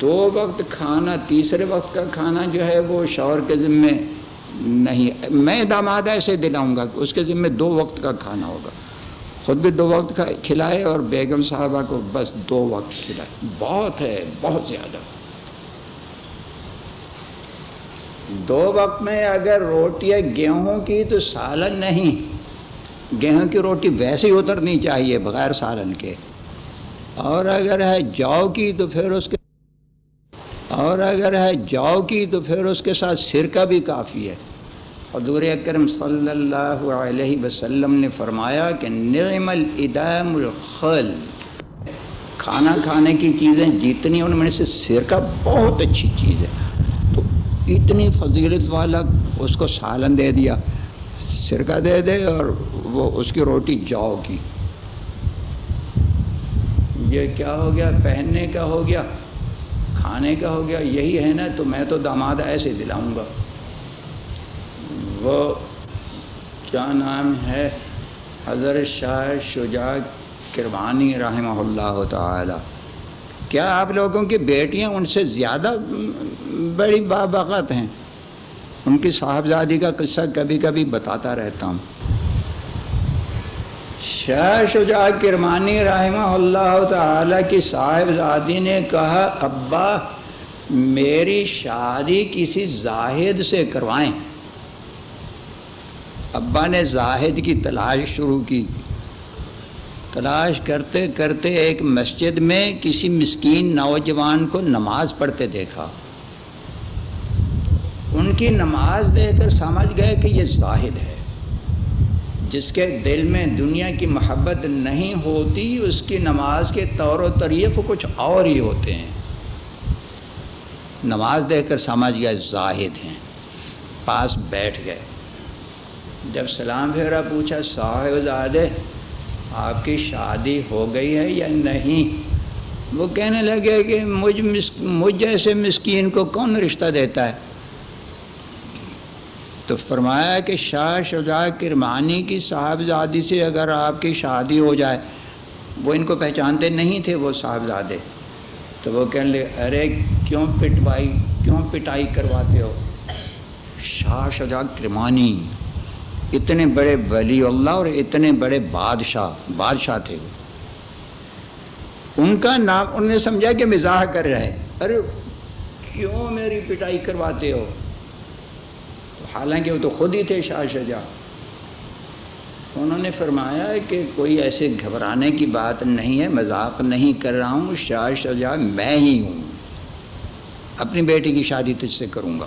دو وقت کھانا، تیسرے وقت کا کھانا جو ہے وہ شوہر کے ذمے نہیں۔ میں داماد ایسے دلاؤں گا اس کے ذمے دو وقت کا کھانا ہوگا۔ خود بھی دو وقت کا کھلائے اور بیگم صاحبہ کو بس دو وقت کھلائے۔ بہت ہے، بہت زیادہ۔ دو وقت میں اگر روٹی ہے گیہوں کی تو سالن نہیں۔ گیہوں کی روٹی ویسے ہی اترنی چاہیے، بغیر سالن کے۔ اور اگر ہے جو کی تو پھر اس کے اور اگر ہے جو کی تو پھر اس کے ساتھ سرکہ بھی کافی ہے۔ حضور اکرم صلی اللہ علیہ وسلم نے فرمایا کہ نعم الادام الخل۔ کھانا کھانے کی چیزیں جتنی ان میں سے سرکہ بہت اچھی چیز ہے۔ تو اتنی فضیلت والا اس کو سالن دے دیا۔ سرکہ دے دے اور وہ اس کی روٹی جاؤ کی۔ یہ کیا ہو گیا؟ پہننے کا ہو گیا۔ کھانے کا ہو گیا، یہی ہے نا، تو میں تو داماد ایسے دلاؤں گا۔ وہ کیا نام ہے؟ حضرت شاہ شجاع کربانی رحمہ اللہ تعالی۔ کیا آپ لوگوں کی بیٹیاں ان سے زیادہ بڑی بابقت ہیں؟ ان کی صاحبزادی کا قصہ کبھی کبھی بتاتا رہتا ہوں۔ شاہ شجاع کرمانی رحمہ اللہ تعالی کی صاحبزادی نے کہا، ابا، میری شادی کسی زاہد سے کروائیں۔ ابا نے زاہد کی تلاش شروع کی۔ تلاش کرتے کرتے ایک مسجد میں کسی مسکین نوجوان کو نماز پڑھتے دیکھا۔ ان کی نماز دیکھ کر سمجھ گئے کہ یہ زاہد ہے۔ جس کے دل میں دنیا کی محبت نہیں ہوتی، اس کی نماز کے طور و طریق کچھ اور ہی ہوتے ہیں۔ نماز دیکھ کر سمجھ گئے، زاہد ہیں۔ پاس بیٹھ گئے۔ جب سلام پھیرا، پوچھا صاحب زادے آپ کی شادی ہو گئی ہے یا نہیں؟ وہ کہنے لگے کہ مجھ مجھ جیسے مسکین کو کون رشتہ دیتا ہے؟ تو فرمایا کہ شاہ شجاع کرمانی کی صاحبزادی سے اگر آپ کی شادی ہو جائے، وہ ان کو پہچانتے نہیں تھے وہ صاحبزادے۔ تو وہ کہنے لگے، ارے کیوں پٹوائی، کیوں پٹائی کرواتے ہو؟ شاہ شجاع کرمانی، اتنے بڑے ولی اللہ اور اتنے بڑے بادشاہ بادشاہ تھے وہ۔ ان کا نام، انہوں نے سمجھا کہ مزاح کر رہے ارے کیوں میری پٹائی کرواتے ہو؟ حالانکہ وہ تو خود ہی تھے شاہ شجا انہوں نے فرمایا کہ کوئی ایسے گھبرانے کی بات نہیں ہے، مذاق نہیں کر رہا ہوں، شاہ شجا میں ہی ہوں۔ اپنی بیٹی کی شادی تجھ سے کروں گا۔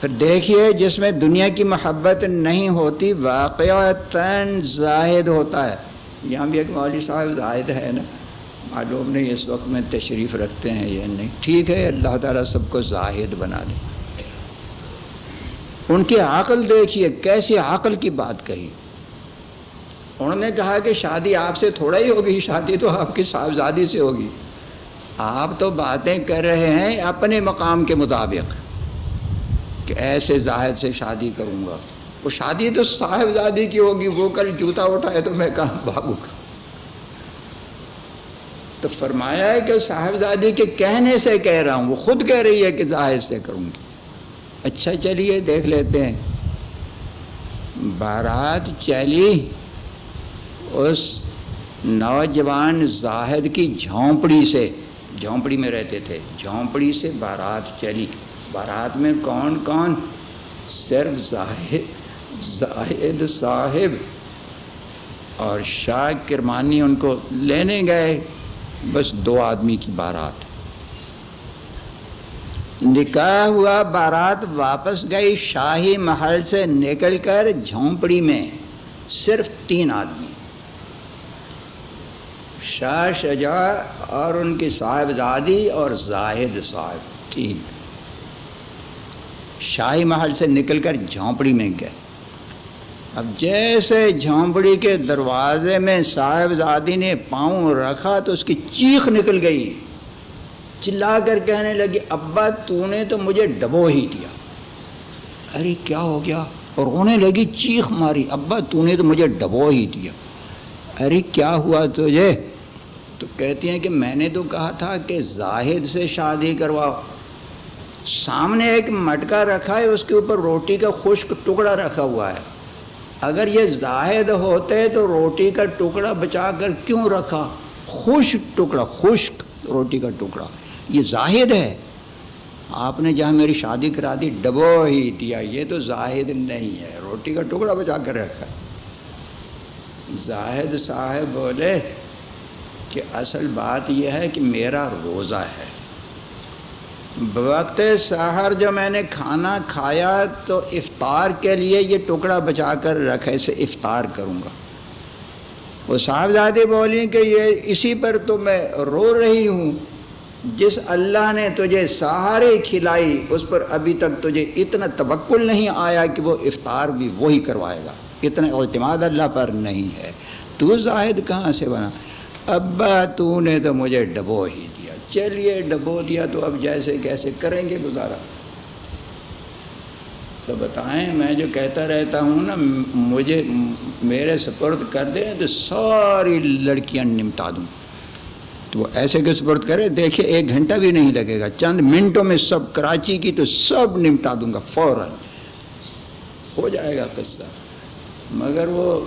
پھر دیکھیے، جس میں دنیا کی محبت نہیں ہوتی واقع زاہد ہوتا ہے۔ یہاں بھی ایک مولوی صاحب زاہد ہے نا۔ معلوم نہیں اس وقت میں تشریف رکھتے ہیں یا نہیں۔ ٹھیک ہے، اللہ تعالیٰ سب کو زاہد بنا دے۔ ان کی عقل دیکھیے، کیسی عقل کی بات کہی۔ انہوں نے کہا کہ شادی آپ سے تھوڑا ہی ہوگی، شادی تو آپ کی صاحبزادی سے ہوگی۔ آپ تو باتیں کر رہے ہیں اپنے مقام کے مطابق کہ ایسے زاہد سے شادی کروں گا۔ وہ شادی تو صاحبزادی کی ہوگی، وہ کل جوتا اٹھائے تو میں کہاں بھاگوں گا؟ تو فرمایا ہے کہ صاحبزادی کے کہنے سے کہہ رہا ہوں، وہ خود کہہ رہی ہے کہ زاہد سے کروں گی۔ اچھا چلیے دیکھ لیتے ہیں۔ بارات چلی، اس نوجوان زاہد کی جھونپڑی سے، جھونپڑی میں رہتے تھے۔ جھونپڑی سے بارات چلی۔ بارات میں کون کون؟ صرف زاہد زاہد صاحب۔ اور شاہ کرمانی ان کو لینے گئے۔ بس دو آدمی کی بارات۔ نکاح ہوا، بارات واپس گئی شاہی محل سے نکل کر جھونپڑی میں، صرف تین آدمی۔ شاہ شجاع اور ان کی صاحبزادی اور زاہد صاحب، تین۔ شاہی محل سے نکل کر جھونپڑی میں گئے۔ اب جیسے جھونپڑی کے دروازے میں صاحبزادی نے پاؤں رکھا تو اس کی چیخ نکل گئی۔ چلا کر کہنے لگی ابا، تو نے تو مجھے ڈبو ہی دیا۔ ارے، کیا ہو گیا؟ اور انہیں لگی، چیخ ماری، ابا، تو نے تو مجھے ڈبو ہی دیا۔ ارے، کیا ہوا تجھے؟ تو کہتی ہیں کہ میں نے تو کہا تھا کہ زاہد سے شادی کرواؤ۔ سامنے ایک مٹکا رکھا ہے، اس کے اوپر روٹی کا خشک ٹکڑا رکھا ہوا ہے۔ اگر یہ زاہد ہوتے تو روٹی کا ٹکڑا بچا کر کیوں رکھا؟ خشک ٹکڑا، خشک روٹی کا ٹکڑا۔ یہ زاہد ہے۔ آپ نے جہاں میری شادی کرا دی، ڈبو ہی دیا۔ یہ تو زاہد نہیں ہے۔ روٹی کا ٹکڑا بچا کر رکھا زاہد صاحب بولے کہ اصل بات یہ ہے کہ میرا روزہ ہے۔ وقت سحر جو میں نے کھانا کھایا تو افطار کے لیے یہ ٹکڑا بچا کر رکھے سے افطار کروں گا۔ وہ صاحبزادی بولی کہ یہ اسی پر تو میں رو رہی ہوں۔ جس اللہ نے تجھے سہارے کھلائی، اس پر ابھی تک تجھے اتنا تبکل نہیں آیا کہ وہ افطار بھی وہی کروائے گا۔ اتنا اعتماد اللہ پر نہیں ہے۔ تو زاہد کہاں سے بنا؟ ابا، تو نے تو مجھے ڈبو ہی دیا۔ چلیے، ڈبو دیا تو اب جیسے کیسے کریں گے گزارا۔ تو بتائیں، میں جو کہتا رہتا ہوں نا، مجھے میرے سپرد کر دیں تو ساری لڑکیاں نمٹا دوں۔ تو وہ ایسے کہ سپرد کرے؟ دیکھیں ایک گھنٹہ بھی نہیں لگے گا۔ چند منٹوں میں سب کراچی کی تو سب نمٹا دوں گا، فوراً۔ ہو جائے گا قصہ۔ مگر وہ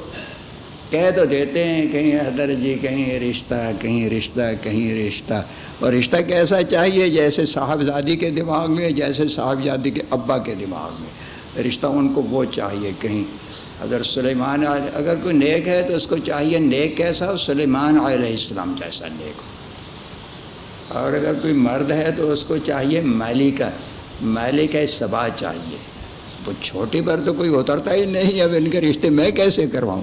کہہ تو دیتے ہیں، کہیں حضر جی کہیں رشتہ کہیں رشتہ کہیں رشتہ۔ اور رشتہ کیسا چاہیے؟ جیسے صاحبزادی کے دماغ میں، جیسے صاحبزادی کے ابا کے دماغ میں۔ رشتہ ان کو وہ چاہیے، کہیں۔ اگر سلیمان اگر کوئی نیک ہے تو اس کو چاہیے نیک کیسا؟ ہو سلیمان علیہ السلام جیسا نیک۔ ہو اور اگر کوئی مرد ہے تو اس کو چاہیے مالی کا مالی کا سبا چاہیے۔ وہ چھوٹی پر تو کوئی اترتا ہی نہیں، اب ان کے رشتے میں کیسے کرواؤں؟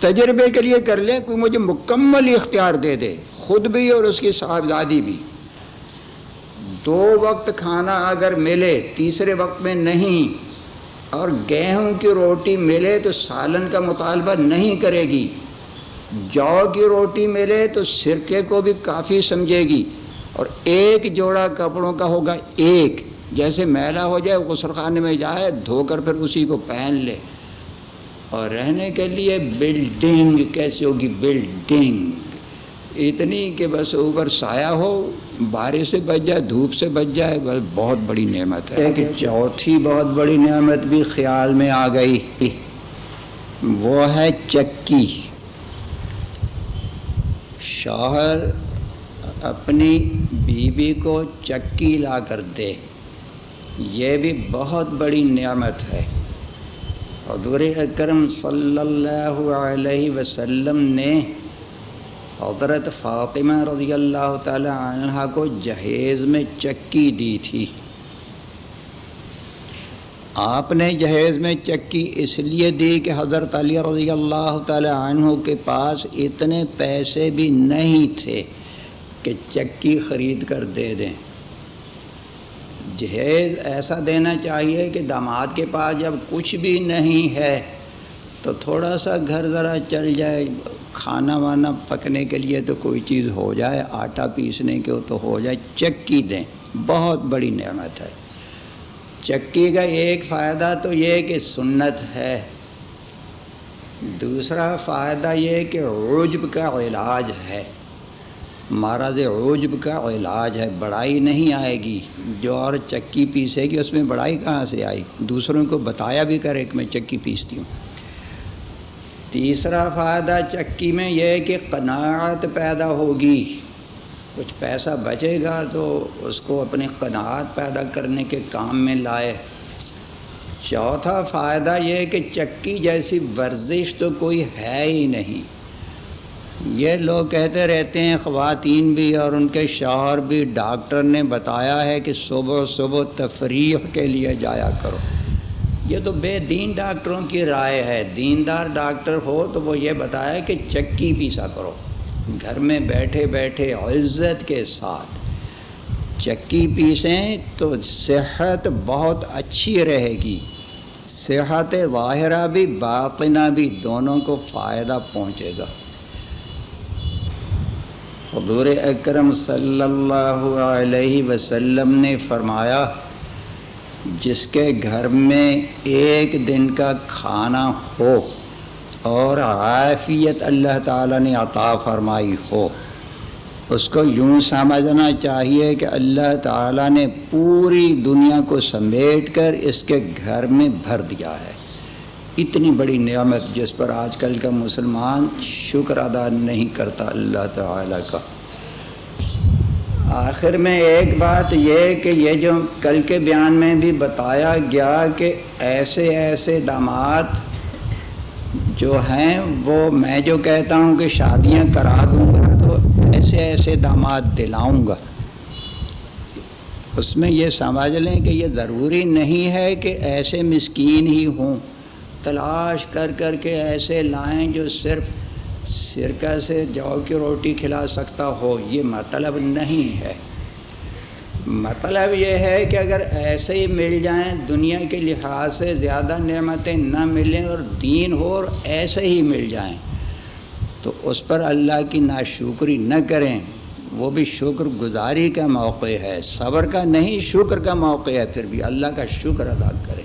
تجربے کے لیے کر لیں، کوئی مجھے مکمل اختیار دے دے، خود بھی اور اس کی صاحبزادی بھی۔ دو وقت کھانا اگر ملے، تیسرے وقت میں نہیں، اور گیہوں کی روٹی ملے تو سالن کا مطالبہ نہیں کرے گی۔ جو کی روٹی ملے تو سرکے کو بھی کافی سمجھے گی اور ایک جوڑا کپڑوں کا ہوگا ایک۔ جیسے میلا ہو جائے غسل خانے میں جائے، دھو کر پھر اسی کو پہن لے۔ اور رہنے کے لیے بلڈنگ کیسی ہوگی؟ بلڈنگ اتنی کہ بس اوپر سایہ ہو، بارش سے بچ جائے، دھوپ سے بچ جائے، بس بہت بڑی نعمت ہے۔ کہ چوتھی بہت بڑی نعمت بھی خیال میں آ گئی۔ وہ ہے چکی۔ شوہر اپنی بیوی کو چکی لا کر دے۔ یہ بھی بہت بڑی نعمت ہے۔ حضور اکرم صلی اللہ علیہ وسلم نے حضرت فاطمہ رضی اللہ تعالی عنہ کو جہیز میں چکی دی تھی۔ آپ نے جہیز میں چکی اس لیے دی کہ حضرت علی رضی اللہ تعالی عنہ کے پاس اتنے پیسے بھی نہیں تھے کہ چکی خرید کر دے دیں۔ جہیز ایسا دینا چاہیے کہ داماد کے پاس جب کچھ بھی نہیں ہے تو تھوڑا سا گھر ذرا چل جائے، کھانا وانا پکنے کے لیے تو کوئی چیز ہو جائے، آٹا پیسنے کے تو ہو جائے چکی دیں۔ بہت بڑی نعمت ہے۔ چکی کا ایک فائدہ تو یہ کہ سنت ہے۔ دوسرا فائدہ یہ کہ عجب کا علاج ہے۔ مہاراج، عجب کا علاج ہے۔ بڑائی نہیں آئے گی۔ جو اور چکی پیسے گی، اس میں بڑائی کہاں سے آئی؟ دوسروں کو بتایا بھی کرے کہ میں چکی پیستی ہوں۔ تیسرا فائدہ چکی میں یہ کہ قناعت پیدا ہوگی۔ کچھ پیسہ بچے گا تو اس کو اپنی قناعت پیدا کرنے کے کام میں لائے۔ چوتھا فائدہ یہ کہ چکی جیسی ورزش تو کوئی ہے ہی نہیں۔ یہ لوگ کہتے رہتے ہیں، خواتین بھی اور ان کے شوہر بھی، ڈاکٹر نے بتایا ہے کہ صبح صبح تفریح کے لیے جایا کرو۔ یہ تو بے دین ڈاکٹروں کی رائے ہے۔ دیندار ڈاکٹر ہو تو وہ یہ بتایا کہ چکی پیسا کرو۔ گھر میں بیٹھے بیٹھے عزت کے ساتھ چکی پیسیں تو صحت بہت اچھی رہے گی۔ صحت ظاہرہ بھی باطنہ بھی دونوں کو فائدہ پہنچے گا۔ حضور اکرم صلی اللہ علیہ وسلم نے فرمایا، جس کے گھر میں ایک دن کا کھانا ہو اور عافیت اللہ تعالیٰ نے عطا فرمائی ہو۔ اس کو یوں سمجھنا چاہیے کہ اللہ تعالیٰ نے پوری دنیا کو سمیٹ کر اس کے گھر میں بھر دیا ہے۔ اتنی بڑی نعمت جس پر آج کل کا مسلمان شکر ادا نہیں کرتا اللہ تعالیٰ کا۔ آخر میں ایک بات یہ کہ یہ جو کل کے بیان میں بھی بتایا گیا کہ ایسے ایسے داماد جو ہیں وہ میں جو کہتا ہوں کہ شادیاں کرا دوں گا تو ایسے ایسے داماد دلاؤں گا۔ اس میں یہ سمجھ لیں کہ یہ ضروری نہیں ہے کہ ایسے مسکین ہی ہوں۔ تلاش کر کر کے ایسے لائیں جو صرف سرکہ سے جو کی روٹی کھلا سکتا ہو، یہ مطلب نہیں ہے۔ مطلب یہ ہے کہ اگر ایسے ہی مل جائیں، دنیا کے لحاظ سے زیادہ نعمتیں نہ ملیں اور دین ہو اور ایسے ہی مل جائیں، تو اس پر اللہ کی ناشکری نہ کریں۔ وہ بھی شکر گزاری کا موقع ہے، صبر کا نہیں، شکر کا موقع ہے، پھر بھی اللہ کا شکر ادا کریں۔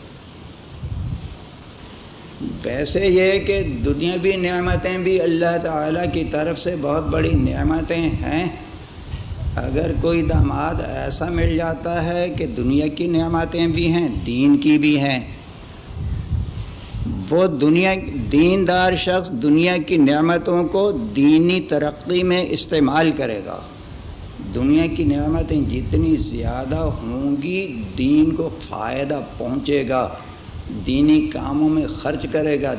ویسے یہ کہ دنیاوی نعمتیں بھی اللہ تعالیٰ کی طرف سے بہت بڑی نعمتیں ہیں۔ اگر کوئی داماد ایسا مل جاتا ہے کہ دنیا کی نعمتیں بھی ہیں، دین کی بھی ہیں، وہ دنیا، دیندار شخص دنیا کی نعمتوں کو دینی ترقی میں استعمال کرے گا۔ دنیا کی نعمتیں جتنی زیادہ ہوں گی، دین کو فائدہ پہنچے گا، دینی کاموں میں خرچ کرے گا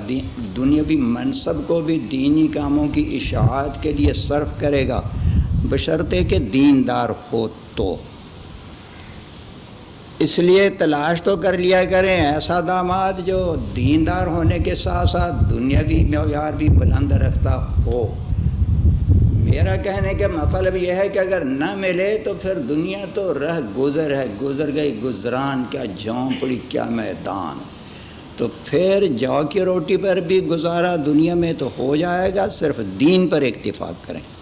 دنیاوی منصب کو بھی دینی کاموں کی اشاعت کے لیے صرف کرے گا۔ بشرطے کہ دیندار ہو تو۔ اس لیے تلاش تو کر لیا کریں، ایسا داماد جو دیندار ہونے کے ساتھ ساتھ دنیاوی معیار بھی بلند رکھتا ہو۔ میرا کہنے کا مطلب یہ ہے کہ اگر نہ ملے تو پھر دنیا تو رہ گزر ہے، گزر گئی گزران کیا جھونپڑی، کیا میدان۔ تو پھر جو کی روٹی پر بھی گزارا دنیا میں تو ہو جائے گا، صرف دین پر اکتفاق کریں۔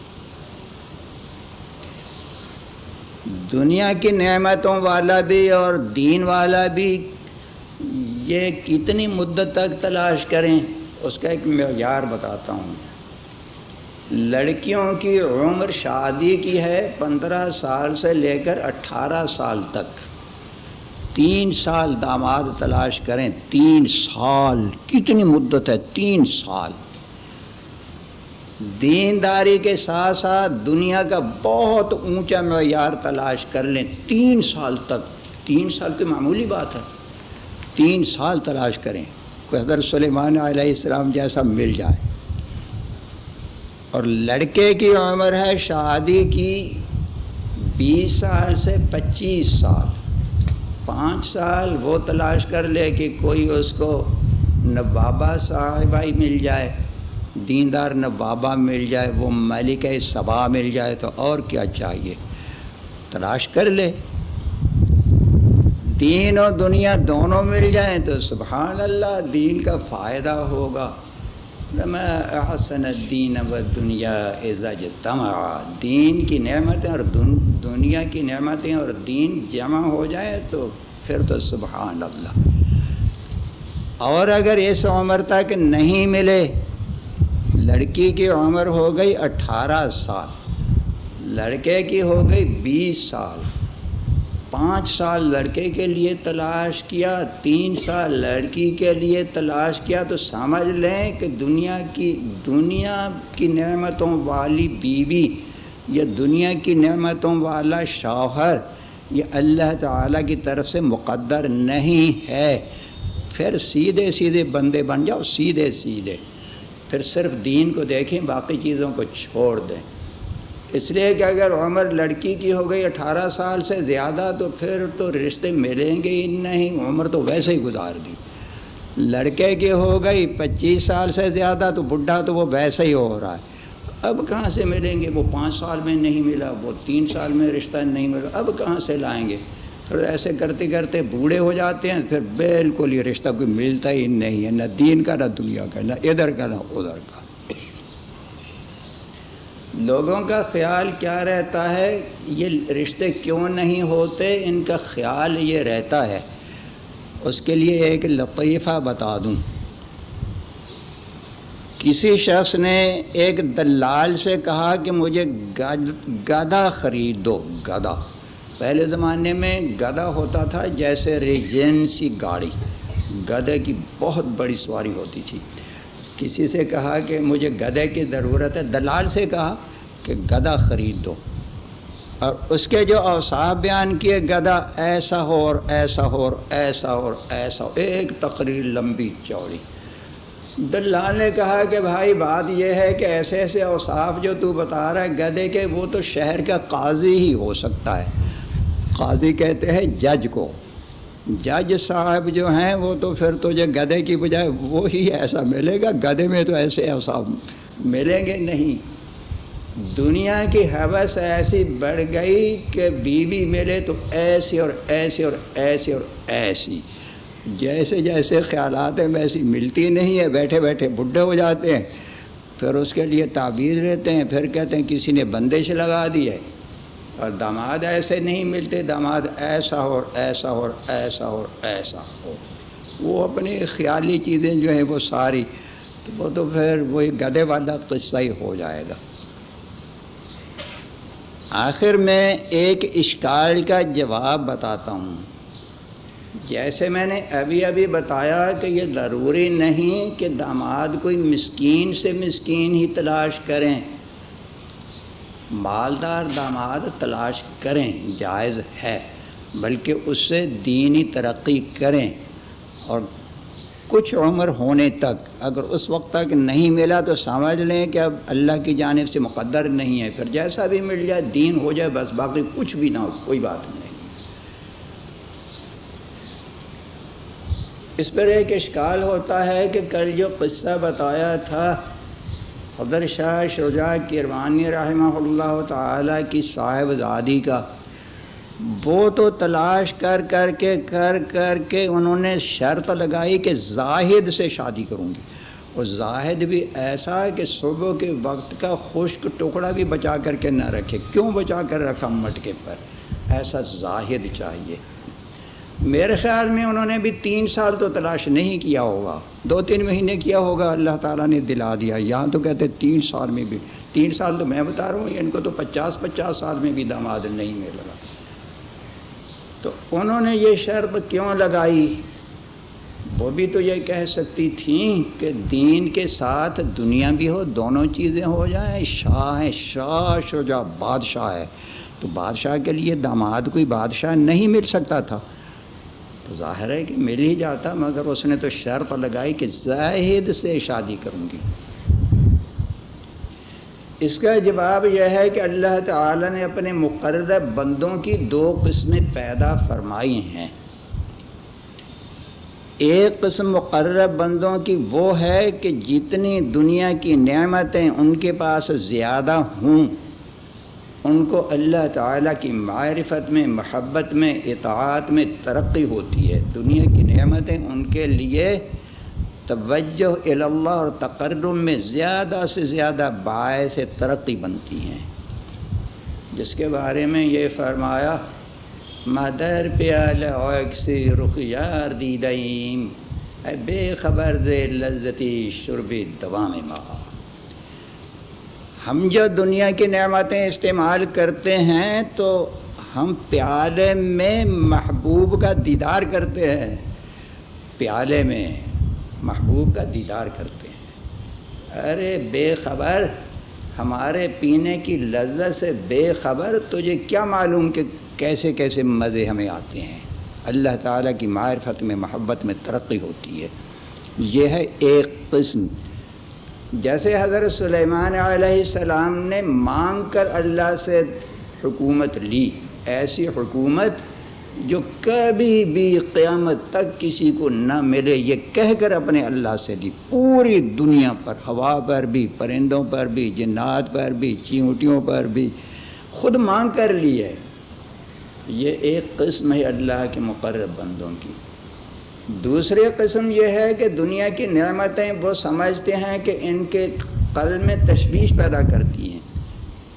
دنیا کی نعمتوں والا بھی اور دین والا بھی یہ کتنی مدت تک تلاش کریں، اس کا ایک معیار بتاتا ہوں۔ لڑکیوں کی عمر شادی کی ہے پندرہ سال سے لے کر اٹھارہ سال تک۔ تین سال داماد تلاش کریں، تین سال، کتنی مدت ہے، تین سال۔ دینداری کے ساتھ ساتھ دنیا کا بہت اونچا معیار تلاش کر لیں۔ تین سال تک، تین سال کی معمولی بات ہے۔ تین سال تلاش کریں کوئی حضرت سلیمان علیہ السلام جیسا مل جائے۔ اور لڑکے کی عمر ہے شادی کی بیس سال سے پچیس سال۔ پانچ سال وہ تلاش کر لے کہ کوئی اس کو نہ بابا صاحبائی مل جائے۔ دیندار نہ بابا مل جائے، وہ ملک صبا مل جائے، تو اور کیا چاہیے؟ تلاش کر لے۔ دین اور دنیا دونوں مل جائیں تو سبحان اللہ دین کا فائدہ ہوگا۔ حسن دین و دنیا اعزاج تما دین کی نعمتیں اور دنیا کی نعمتیں اور دین جمع ہو جائے تو پھر تو سبحان اللہ۔ اور اگر اس عمر تک نہیں ملے لڑکی کی عمر ہو گئی اٹھارہ سال، لڑکے کی ہو گئی بیس سال۔ پانچ سال لڑکے کے لیے تلاش کیا، تین سال لڑکی کے لیے تلاش کیا۔ تو سمجھ لیں کہ دنیا کی دنیا کی نعمتوں والی بیوی، یا دنیا کی نعمتوں والا شوہر، یہ اللہ تعالیٰ کی طرف سے مقدر نہیں ہے۔ پھر سیدھے سیدھے بندے بن جاؤ، سیدھے سیدھے۔ پھر صرف دین کو دیکھیں، باقی چیزوں کو چھوڑ دیں۔ اس لیے کہ اگر عمر لڑکی کی ہو گئی اٹھارہ سال سے زیادہ، تو پھر تو رشتے ملیں گے ہی نہیں۔ عمر تو ویسے ہی گزار دی۔ لڑکے کی ہو گئی پچیس سال سے زیادہ، تو بڈھا تو وہ ویسے ہی ہو رہا ہے۔ اب کہاں سے ملیں گے؟ وہ پانچ سال میں نہیں ملا، وہ تین سال میں رشتہ نہیں ملا۔ اب کہاں سے لائیں گے؟ پھر ایسے کرتے کرتے بوڑھے ہو جاتے ہیں، پھر بالکل یہ رشتہ کوئی ملتا ہی نہیں ہے، نہ دین کا، نہ دنیا کا، نہ ادھر کا، نہ ادھر کا۔ لوگوں کا خیال کیا رہتا ہے؟ یہ رشتے کیوں نہیں ہوتے؟ ان کا خیال یہ رہتا ہے۔ اس کے لیے ایک لطیفہ بتا دوں۔ کسی شخص نے ایک دلال سے کہا کہ مجھے گدا خرید دو گدا پہلے زمانے میں گدا ہوتا تھا جیسے ریجنسی گاڑی۔ گدے کی بہت بڑی سواری ہوتی تھی۔ کسی سے کہا کہ مجھے گدے کی ضرورت ہے، دلال سے کہا کہ گدا خرید دو۔ اور اس کے جو اوصاف بیان کیے گدا ایسا ہو اور ایسا ہو اور ایسا ہو اور ایسا ہو، ایک تقریر لمبی چوڑی۔ دلال نے کہا کہ بھائی، بات یہ ہے کہ ایسے ایسے اوصاف جو تو بتا رہا ہے گدے کے وہ تو شہر کا قاضی ہی ہو سکتا ہے۔ قاضی کہتے ہیں جج کو۔ جج صاحب جو ہیں وہ تو پھر تجھے گدے کی بجائے وہی ایسا ملے گا۔ گدے میں تو ایسے اوصاف ملیں گے نہیں۔ دنیا کی حوث ایسی بڑھ گئی کہ بیوی ملے تو ایسی اور ایسی اور ایسی اور ایسی۔ جیسے جیسے خیالات ہیں ویسی ملتی نہیں ہے۔ بیٹھے بیٹھے بڈھے ہو جاتے ہیں۔ پھر اس کے لیے تعویذ رہتے ہیں۔ پھر کہتے ہیں کسی نے بندش لگا دی ہے۔ اور داماد ایسے نہیں ملتے، داماد ایسا ہو ایسا ہو ایسا ہو ایسا ہو۔ وہ اپنی خیالی چیزیں جو ہیں وہ ساری، تو وہ تو پھر وہی گدے والا قصہ ہی ہو جائے گا۔ آخر میں ایک اشکال کا جواب بتاتا ہوں۔ جیسے میں نے ابھی ابھی بتایا کہ یہ ضروری نہیں کہ داماد کوئی مسکین سے مسکین ہی تلاش کریں۔ مالدار داماد تلاش کریں، جائز ہے، بلکہ اس سے دینی ترقی کریں۔ اور کچھ عمر ہونے تک اگر اس وقت تک نہیں ملا تو سمجھ لیں کہ اب اللہ کی جانب سے مقدر نہیں ہے۔ پھر جیسا بھی مل جائے، دین ہو جائے، بس باقی کچھ بھی نہ ہو، کوئی بات نہیں۔ اس پر ایک اشکال ہوتا ہے کہ کل جو قصہ بتایا تھا حضر شاہ شجاع کرمانی رحمہ اللہ تعالیٰ کی صاحب زادی کا۔ وہ تو تلاش کر کر کے کر کر کے انہوں نے شرط لگائی کہ زاہد سے شادی کروں گی۔ اور زاہد بھی ایسا ہے کہ صبح کے وقت کا خشک ٹکڑا بھی بچا کر کے نہ رکھے۔ کیوں بچا کر رکھا مٹکے پر؟ ایسا زاہد چاہیے۔ میرے خیال میں انہوں نے بھی تین سال تو تلاش نہیں کیا ہوگا۔ دو تین مہینے کیا ہوگا، اللہ تعالیٰ نے دلا دیا۔ یہاں تو کہتے تین سال میں بھی۔ تین سال تو میں بتا رہا ہوں، ان کو تو پچاس پچاس سال میں بھی داماد نہیں مل رہا تو انہوں نے یہ شرط کیوں لگائی؟ وہ بھی تو یہ کہہ سکتی تھیں کہ دین کے ساتھ دنیا بھی ہو، دونوں چیزیں ہو جائیں۔ شاہ ہے شاہ شجا بادشاہ ہے تو بادشاہ کے لیے داماد کوئی بادشاہ نہیں مل سکتا تھا۔ تو ظاہر ہے کہ مل ہی جاتا، مگر اس نے تو شرط لگائی کہ زاہد سے شادی کروں گی۔ اس کا جواب یہ ہے کہ اللہ تعالی نے اپنے مقرر بندوں کی دو قسمیں پیدا فرمائی ہیں۔ ایک قسم مقرر بندوں کی وہ ہے کہ جتنی دنیا کی نعمتیں ان کے پاس زیادہ ہوں ان کو اللہ تعالیٰ کی معرفت میں، محبت میں، اطاعت میں ترقی ہوتی ہے۔ دنیا کی نعمتیں ان کے لیے توجہ اللہ اور تقرب میں زیادہ سے زیادہ باعث ترقی بنتی ہیں۔ جس کے بارے میں یہ فرمایا مدر پیال سے رخ یار دیدیم اے بے خبر دے لذتی شرب دوام ماں۔ ہم جو دنیا کی نعمتیں استعمال کرتے ہیں تو ہم پیالے میں محبوب کا دیدار کرتے ہیں۔ پیالے میں محبوب کا دیدار کرتے ہیں۔ ارے بے خبر، ہمارے پینے کی لذت سے بے خبر، تجھے کیا معلوم کہ کیسے کیسے مزے ہمیں آتے ہیں۔ اللہ تعالیٰ کی معرفت میں، محبت میں ترقی ہوتی ہے۔ یہ ہے ایک قسم جیسے حضرت سلیمان علیہ السلام نے مانگ کر اللہ سے حکومت لی، ایسی حکومت جو کبھی بھی قیامت تک کسی کو نہ ملے، یہ کہہ کر اپنے اللہ سے لی۔ پوری دنیا پر، ہوا پر بھی، پرندوں پر بھی، جنات پر بھی، چیونٹیوں پر بھی خود مانگ کر لی ہے۔ یہ ایک قسم ہے اللہ کے مقرر بندوں کی۔ دوسری قسم یہ ہے کہ دنیا کی نعمتیں وہ سمجھتے ہیں کہ ان کے قلب میں تشویش پیدا کرتی ہیں۔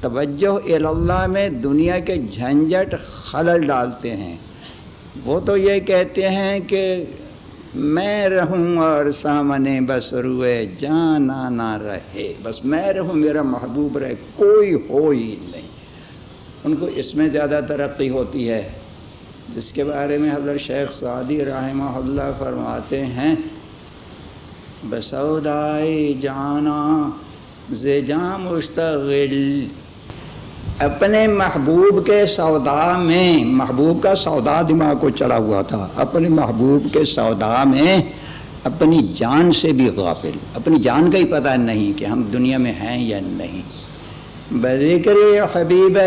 توجہ اللہ میں دنیا کے جھنجھٹ خلل ڈالتے ہیں۔ وہ تو یہ کہتے ہیں کہ میں رہوں اور سامنے بس روئے جانا نہ رہے۔ بس میں رہوں، میرا محبوب رہے، کوئی ہو ہی نہیں۔ ان کو اس میں زیادہ ترقی ہوتی ہے۔ جس کے بارے میں حضرت شیخ سعدی رحمہ اللہ فرماتے ہیں بسودائے جانا زے مشتغل اپنے محبوب کے سودا میں، محبوب کا سودا دماغ کو چڑھا ہوا تھا، اپنے محبوب کے سودا میں اپنی جان سے بھی غافل۔ اپنی جان کا ہی پتہ نہیں کہ ہم دنیا میں ہیں یا نہیں۔ بذکر حبیب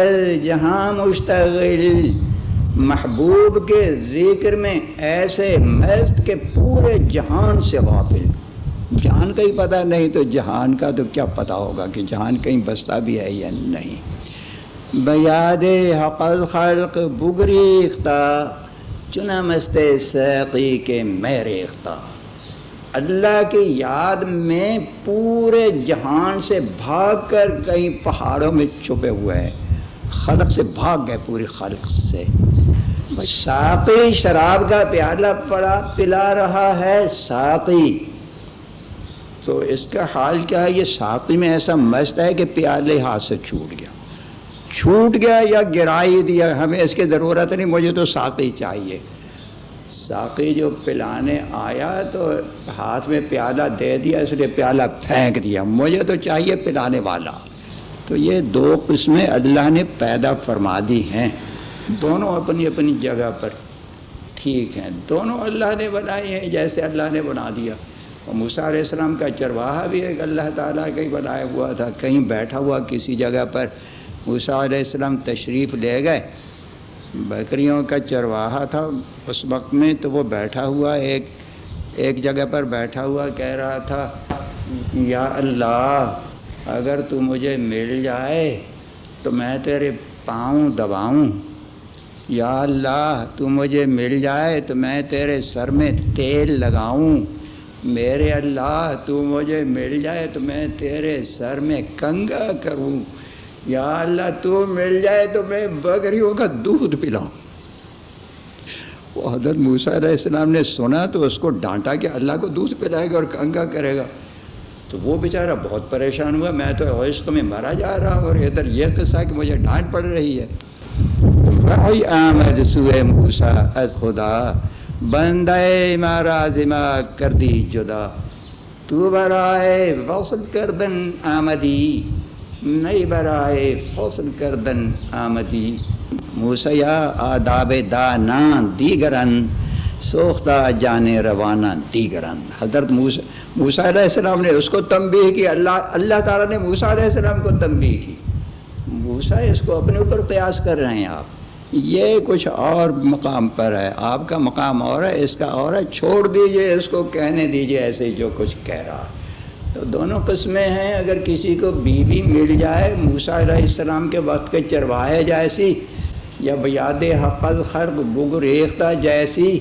جہاں مشتغل محبوب کے ذکر میں ایسے مست کے پورے جہان سے غافل۔ جہان کا ہی پتہ نہیں تو جہان کا تو کیا پتہ ہوگا کہ جہان کہیں بستا بھی ہے یا نہیں۔ بیاد حقل خلق بگریختہ چنا مست سیقی کے میں ریختہ اللہ کی یاد میں پورے جہان سے بھاگ کر کئی پہاڑوں میں چھپے ہوئے ہیں۔ خلق سے بھاگ گئے پوری خلق سے۔ ساقی شراب کا پیالہ پڑا، پلا رہا ہے ساقی۔ تو اس کا حال کیا ہے؟ یہ ساقی میں ایسا مست ہے کہ پیالے ہاتھ سے چھوٹ گیا۔ چھوٹ گیا یا گرائی دیا ہمیں اس کی ضرورت نہیں، مجھے تو ساقی چاہیے۔ ساقی جو پلانے آیا تو ہاتھ میں پیالہ دے دیا، اس لیے پیالہ پھینک دیا۔ مجھے تو چاہیے پلانے والا۔ تو یہ دو قسمیں اللہ نے پیدا فرما دی ہیں۔ دونوں اپنی اپنی جگہ پر۔ ٹھیک ہیں دونوں اللہ نے بنائی ہیں جیسے اللہ نے بنا دیا۔ اور موسیٰ علیہ السلام کا چرواہا بھی ایک اللہ تعالیٰ کا ہی بنایا ہوا تھا۔ کہیں بیٹھا ہوا کسی جگہ پر موسیٰ علیہ السلام تشریف لے گئے۔ بکریوں کا چرواہا تھا۔ اس وقت میں تو وہ بیٹھا ہوا ایک ایک جگہ پر بیٹھا ہوا کہہ رہا تھا، یا اللہ اگر تو مجھے مل جائے تو میں تیرے پاؤں دباؤں۔ یا اللہ، تو مجھے مل جائے تو میں تیرے سر میں تیل لگاؤں۔ میرے اللہ، تو مجھے مل جائے تو میں تیرے سر میں کنگا کروں۔ یا اللہ، تو مل جائے تو میں بکریوں کا دودھ پلاؤں۔ وہ حضرت موسیٰ علیہ السلام نے سنا تو اس کو ڈانٹا کہ اللہ کو دودھ پلائے گا اور کنگا کرے گا۔ تو وہ بیچارہ بہت پریشان ہوا، میں تو عشق میں مرا جا رہا ہوں اور ادھر یہ قصہ کہ مجھے ڈانٹ پڑ رہی ہے۔ آمد سوئے موسیٰ از خدا، بندے مارا زما کر دی جدا۔ تو برائے وصل کردن آمدی نئی برائے فصل کردن آمدی۔ موسیا آداب دانا دیگرن سوختہ جانے روانہ دیگرن حضرت موسیٰ علیہ السلام نے اس کو تنبیہ کی۔ اللہ اللہ تعالیٰ نے موسیٰ علیہ السلام کو تنبیہ کی۔ موسیٰ اس کو اپنے اوپر قیاس کر رہے ہیں آپ۔ یہ کچھ اور مقام پر ہے۔ آپ کا مقام اور ہے، اس کا اور ہے۔ چھوڑ دیجیے، اس کو کہنے دیجیے، ایسے جو کچھ کہہ رہا۔ تو دونوں قسمیں ہیں۔ اگر کسی کو بیوی مل جائے، موسیٰ علیہ السلام کے وقت کے چرواہے جیسی، یا بیاد حفظ خرق بگ ریختہ جیسی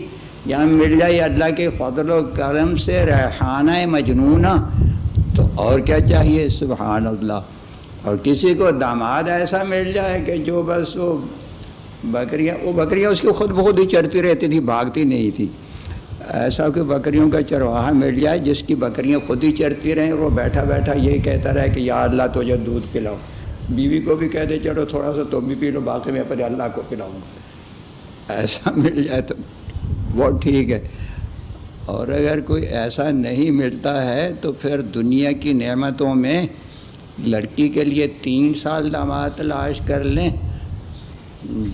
یا مل جائے اللہ کے فضل و کرم سے، ریحانہ مجنونہ۔ تو اور کیا چاہیے؟ سبحان اللہ۔ اور کسی کو داماد ایسا مل جائے کہ جو بس وہ بکریاں وہ بکریاں اس کی خود بخود ہی چرتی رہتی تھی بھاگتی نہیں تھی ایسا کہ بکریوں کا چرواہا مل جائے، جس کی بکریاں خود ہی چرتی رہیں اور وہ بیٹھا بیٹھا یہی کہتا رہے کہ یا اللہ تجھے دودھ پلاؤ۔ بیوی کو بھی کہہ دے چلو تھوڑا سا تم بھی پی لو، باقی میں اپنے اللہ کو پلاؤں گا۔ ایسا مل جائے تو وہ ٹھیک ہے۔ اور اگر کوئی ایسا نہیں ملتا ہے تو پھر دنیا کی نعمتوں میں لڑکی کے لیے تین سال داماد تلاش کر لیں،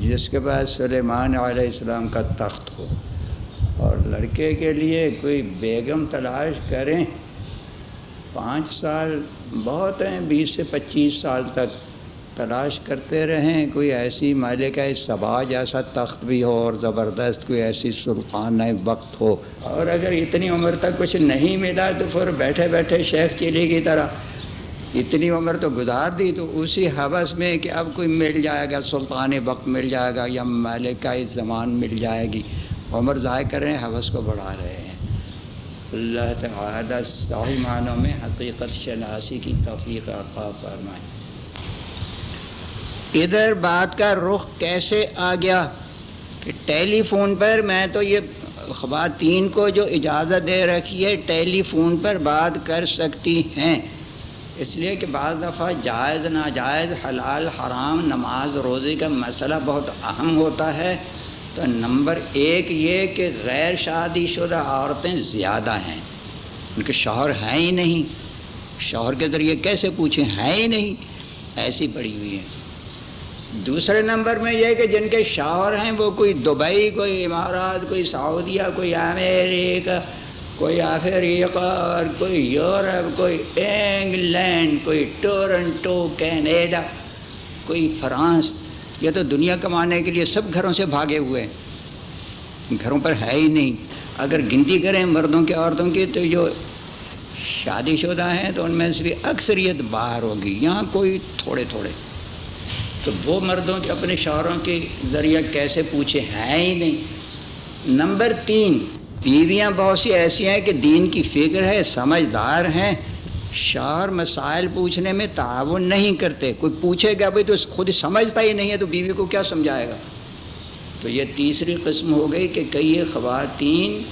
جس کے پاس سلیمان علیہ السلام کا تخت ہو۔ اور لڑکے کے لیے کوئی بیگم تلاش کریں، پانچ سال بہت ہیں، بیس سے پچیس سال تک۔ تلاش کرتے رہیں، کوئی ایسی مالک ہے صبا جیسا تخت بھی ہو اور زبردست کوئی ایسی سلطان وقت ہو۔ اور اگر اتنی عمر تک کچھ نہیں ملا تو پھر بیٹھے بیٹھے شیخ چلی کی طرح اتنی عمر تو گزار دی تو اسی حوث میں کہ اب کوئی مل جائے گا، سلطان وقت مل جائے گا یا مالکہ زمان مل جائے گی۔ عمر ضائع کر رہے ہیں، حوث کو بڑھا رہے ہیں۔ اللہ تعالیٰ صحیح معنوں میں حقیقت شناسی کی توفیق عطا فرمائے۔ ادھر بات کا رخ کیسے آ گیا؟ کہ ٹیلی فون پر میں تو یہ خواتین کو جو اجازت دے رکھی ہے، ٹیلی فون پر بات کر سکتی ہیں۔ اس لیے کہ بعض دفعہ جائز، ناجائز، حلال، حرام، نماز، روزے کا مسئلہ بہت اہم ہوتا ہے۔ تو نمبر ایک یہ کہ غیر شادی شدہ عورتیں زیادہ ہیں۔ ان کے شوہر ہیں ہی نہیں۔ شوہر کے ذریعے کیسے پوچھیں؟ ہیں ہی نہیں۔ ایسی پڑی ہوئی ہیں۔ دوسرے نمبر میں یہ کہ جن کے شوہر ہیں وہ کوئی دبئی، کوئی امارات، کوئی سعودیہ، کوئی امریکہ، کوئی افریقہ، اور کوئی یورپ، کوئی انگلینڈ، کوئی ٹورنٹو، کینیڈا، کوئی فرانس۔ یہ تو دنیا کمانے کے لیے سب گھروں سے بھاگے ہوئے ہیں۔ گھروں پر ہے ہی نہیں۔ اگر گنتی کریں مردوں کے عورتوں کی تو جو شادی شدہ ہیں تو ان میں سے بھی اکثریت باہر ہوگی۔ یہاں کوئی تھوڑے تھوڑے۔ تو وہ مردوں کے اپنے شوہروں کے ذریعہ کیسے پوچھے؟ ہیں ہی نہیں۔ نمبر تین، بیویاں بہت سی ایسی ہیں کہ دین کی فکر ہے، سمجھدار ہیں۔ شوہر مسائل پوچھنے میں تعاون نہیں کرتے۔ کوئی پوچھے گا بھائی تو خود سمجھتا ہی نہیں ہے تو بیوی کو کیا سمجھائے گا؟ تو یہ تیسری قسم ہو گئی کہ کئی خواتین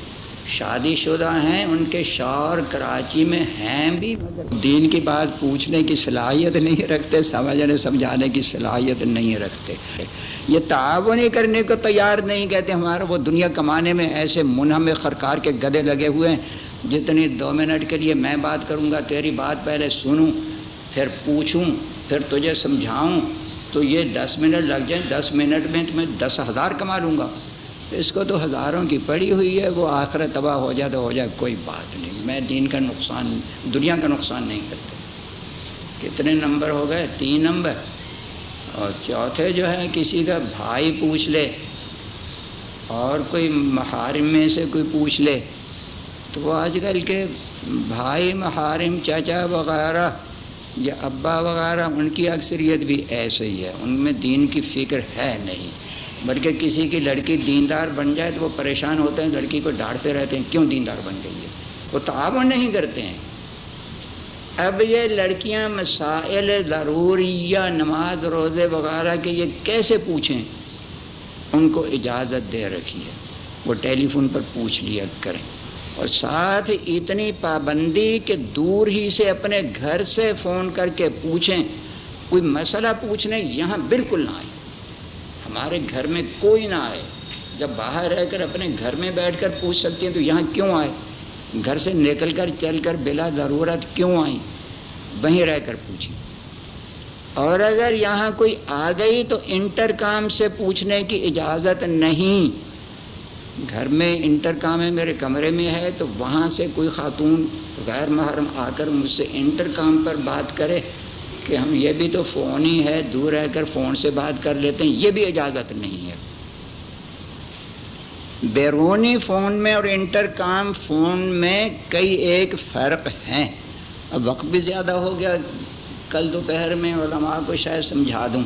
شادی شدہ ہیں، ان کے شوہر کراچی میں ہیں بھی دین کی بات پوچھنے کی صلاحیت نہیں رکھتے، سمجھنے، سمجھانے کی صلاحیت نہیں رکھتے۔ یہ تعاون ہی کرنے کو تیار نہیں کہتے ہمارا، وہ دنیا کمانے میں ایسے منہم خرکار کے گدے لگے ہوئے ہیں۔ جتنی دو منٹ کے لیے میں بات کروں گا، تیری بات پہلے سنوں، پھر پوچھوں، پھر تجھے سمجھاؤں، تو یہ دس منٹ لگ جائیں۔ دس منٹ میں تو میں دس ہزار کما لوں گا۔ اس کو تو ہزاروں کی پڑی ہوئی ہے، وہ آخر تباہ ہو جائے تو ہو جائے، کوئی بات نہیں۔ میں دین کا نقصان، دنیا کا نقصان نہیں کرتا۔ کتنے نمبر ہو گئے؟ تین نمبر۔ اور چوتھے جو ہے، کسی کا بھائی پوچھ لے اور کوئی محارم میں سے کوئی پوچھ لے، تو وہ آج کل کے بھائی، محارم چاچا وغیرہ یا ابا وغیرہ، ان کی اکثریت بھی ایسے ہی ہے۔ ان میں دین کی فکر ہے نہیں۔ بلکہ کسی کی لڑکی دیندار بن جائے تو وہ پریشان ہوتے ہیں، لڑکی کو ڈانٹتے رہتے ہیں، کیوں دیندار بن گئی ہے؟ وہ تعاون نہیں کرتے ہیں۔ اب یہ لڑکیاں مسائل ضروری یا نماز، روزے وغیرہ کے یہ کیسے پوچھیں؟ ان کو اجازت دے رکھی ہے۔ وہ ٹیلی فون پر پوچھ لیا کریں۔ اور ساتھ اتنی پابندی کہ دور ہی سے اپنے گھر سے فون کر کے پوچھیں۔ کوئی مسئلہ پوچھنے یہاں بالکل نہ آئے۔ ہمارے گھر میں کوئی نہ آئے۔ جب باہر رہ کر اپنے گھر میں بیٹھ کر پوچھ سکتی ہیں تو یہاں کیوں آئے؟ گھر سے نکل کر چل کر بلا ضرورت کیوں آئیں؟ وہیں رہ کر پوچھیں۔ اور اگر یہاں کوئی آ گئی تو انٹر کام سے پوچھنے کی اجازت نہیں۔ گھر میں انٹر کام ہے، میرے کمرے میں ہے، تو وہاں سے کوئی خاتون غیر محرم آ کر مجھ سے انٹر کام پر بات کرے۔ کہ ہم یہ بھی تو فون ہی ہے، دور رہ کر فون سے بات کر لیتے ہیں، یہ بھی اجازت نہیں ہے۔ بیرونی فون میں اور انٹر کام فون میں کئی ایک فرق ہیں۔ اب وقت بھی زیادہ ہو گیا، کل دوپہر میں علماء کو شاید سمجھا دوں۔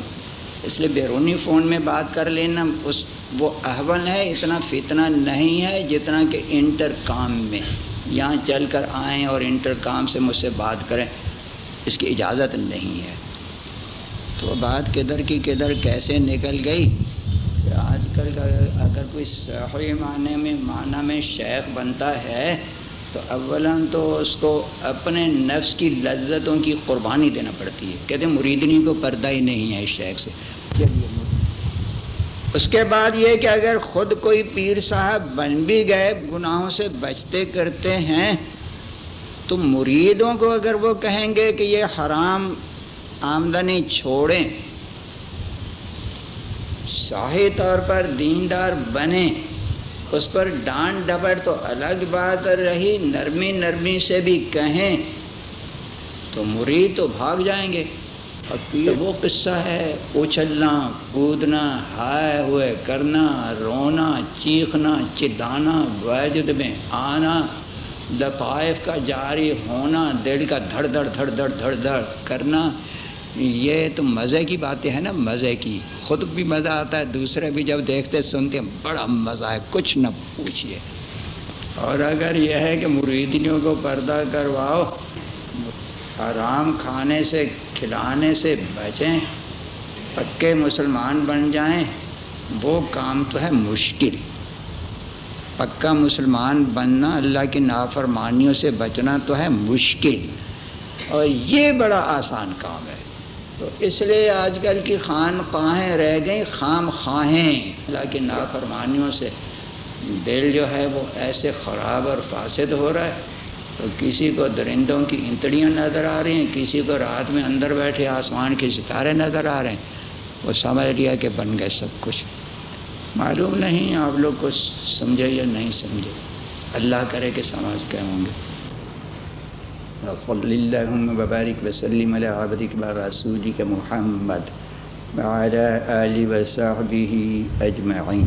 اس لیے بیرونی فون میں بات کر لینا اس، وہ احول ہے، اتنا فتنہ نہیں ہے جتنا کہ انٹر کام میں۔ یہاں چل کر آئیں اور انٹر کام سے مجھ سے بات کریں۔ اس کی اجازت نہیں ہے۔ تو بات کدھر کی کدھر کیسے نکل گئی؟ آج کل اگر کوئی صحیح معنی میں معنی میں شیخ بنتا ہے، تو اولاً تو اس کو اپنے نفس کی لذتوں کی قربانی دینا پڑتی ہے۔ کہتے ہیں مریدنی کو پردہ ہی نہیں ہے اس شیخ سے۔ اس کے بعد یہ کہ اگر خود کوئی پیر صاحب بن بھی گئے، گناہوں سے بچتے کرتے ہیں تو مریدوں کو اگر وہ کہیں گے کہ یہ حرام آمدنی چھوڑیں صحیح طور پر دیندار بنیں، اس پر ڈانٹ ڈپٹ تو الگ بات رہی، نرمی نرمی سے بھی کہیں، تو مرید تو بھاگ جائیں گے۔ تو وہ قصہ ہے، اچھلنا، کودنا، ہائے ہوئے، کرنا، رونا، چیخنا، چدانا وجد میں آنا لطائف کا جاری ہونا، دل کا دھڑ دھڑ دھڑ دھڑ دھڑ دھڑ کرنا، یہ تو مزے کی باتیں ہیں نا، مزے کی۔ خود بھی مزہ آتا ہے، دوسرے بھی جب دیکھتے سنتے بڑا مزہ ہے، کچھ نہ پوچھئے۔ اور اگر یہ ہے کہ مریدنیوں کو پردہ کرواؤ، حرام کھانے سے، کھلانے سے بچیں، پکے مسلمان بن جائیں، وہ کام تو ہے مشکل۔ پکا مسلمان بننا اللہ کی نافرمانیوں سے بچنا تو ہے مشکل اور یہ بڑا آسان کام ہے۔ تو اس لیے آج کل کی خان خواہیں رہ گئیں، خام خواہیں۔ اللہ کی نافرمانیوں سے دل جو ہے وہ ایسے خراب اور فاسد ہو رہا ہے۔ تو کسی کو درندوں کی انتڑیاں نظر آ رہی ہیں، کسی کو رات میں اندر بیٹھے آسمان کے ستارے نظر آ رہے ہیں۔ وہ سمجھ لیا کہ بن گئے سب کچھ۔ معلوم نہیں آپ لوگ کو سمجھے یا نہیں سمجھے۔ اللہ کرے کہ سمجھ کے ہوں گے۔ صلی اللہ وبارک وسلم علی عبدک محمد وعلى آل وصحبه أجمعين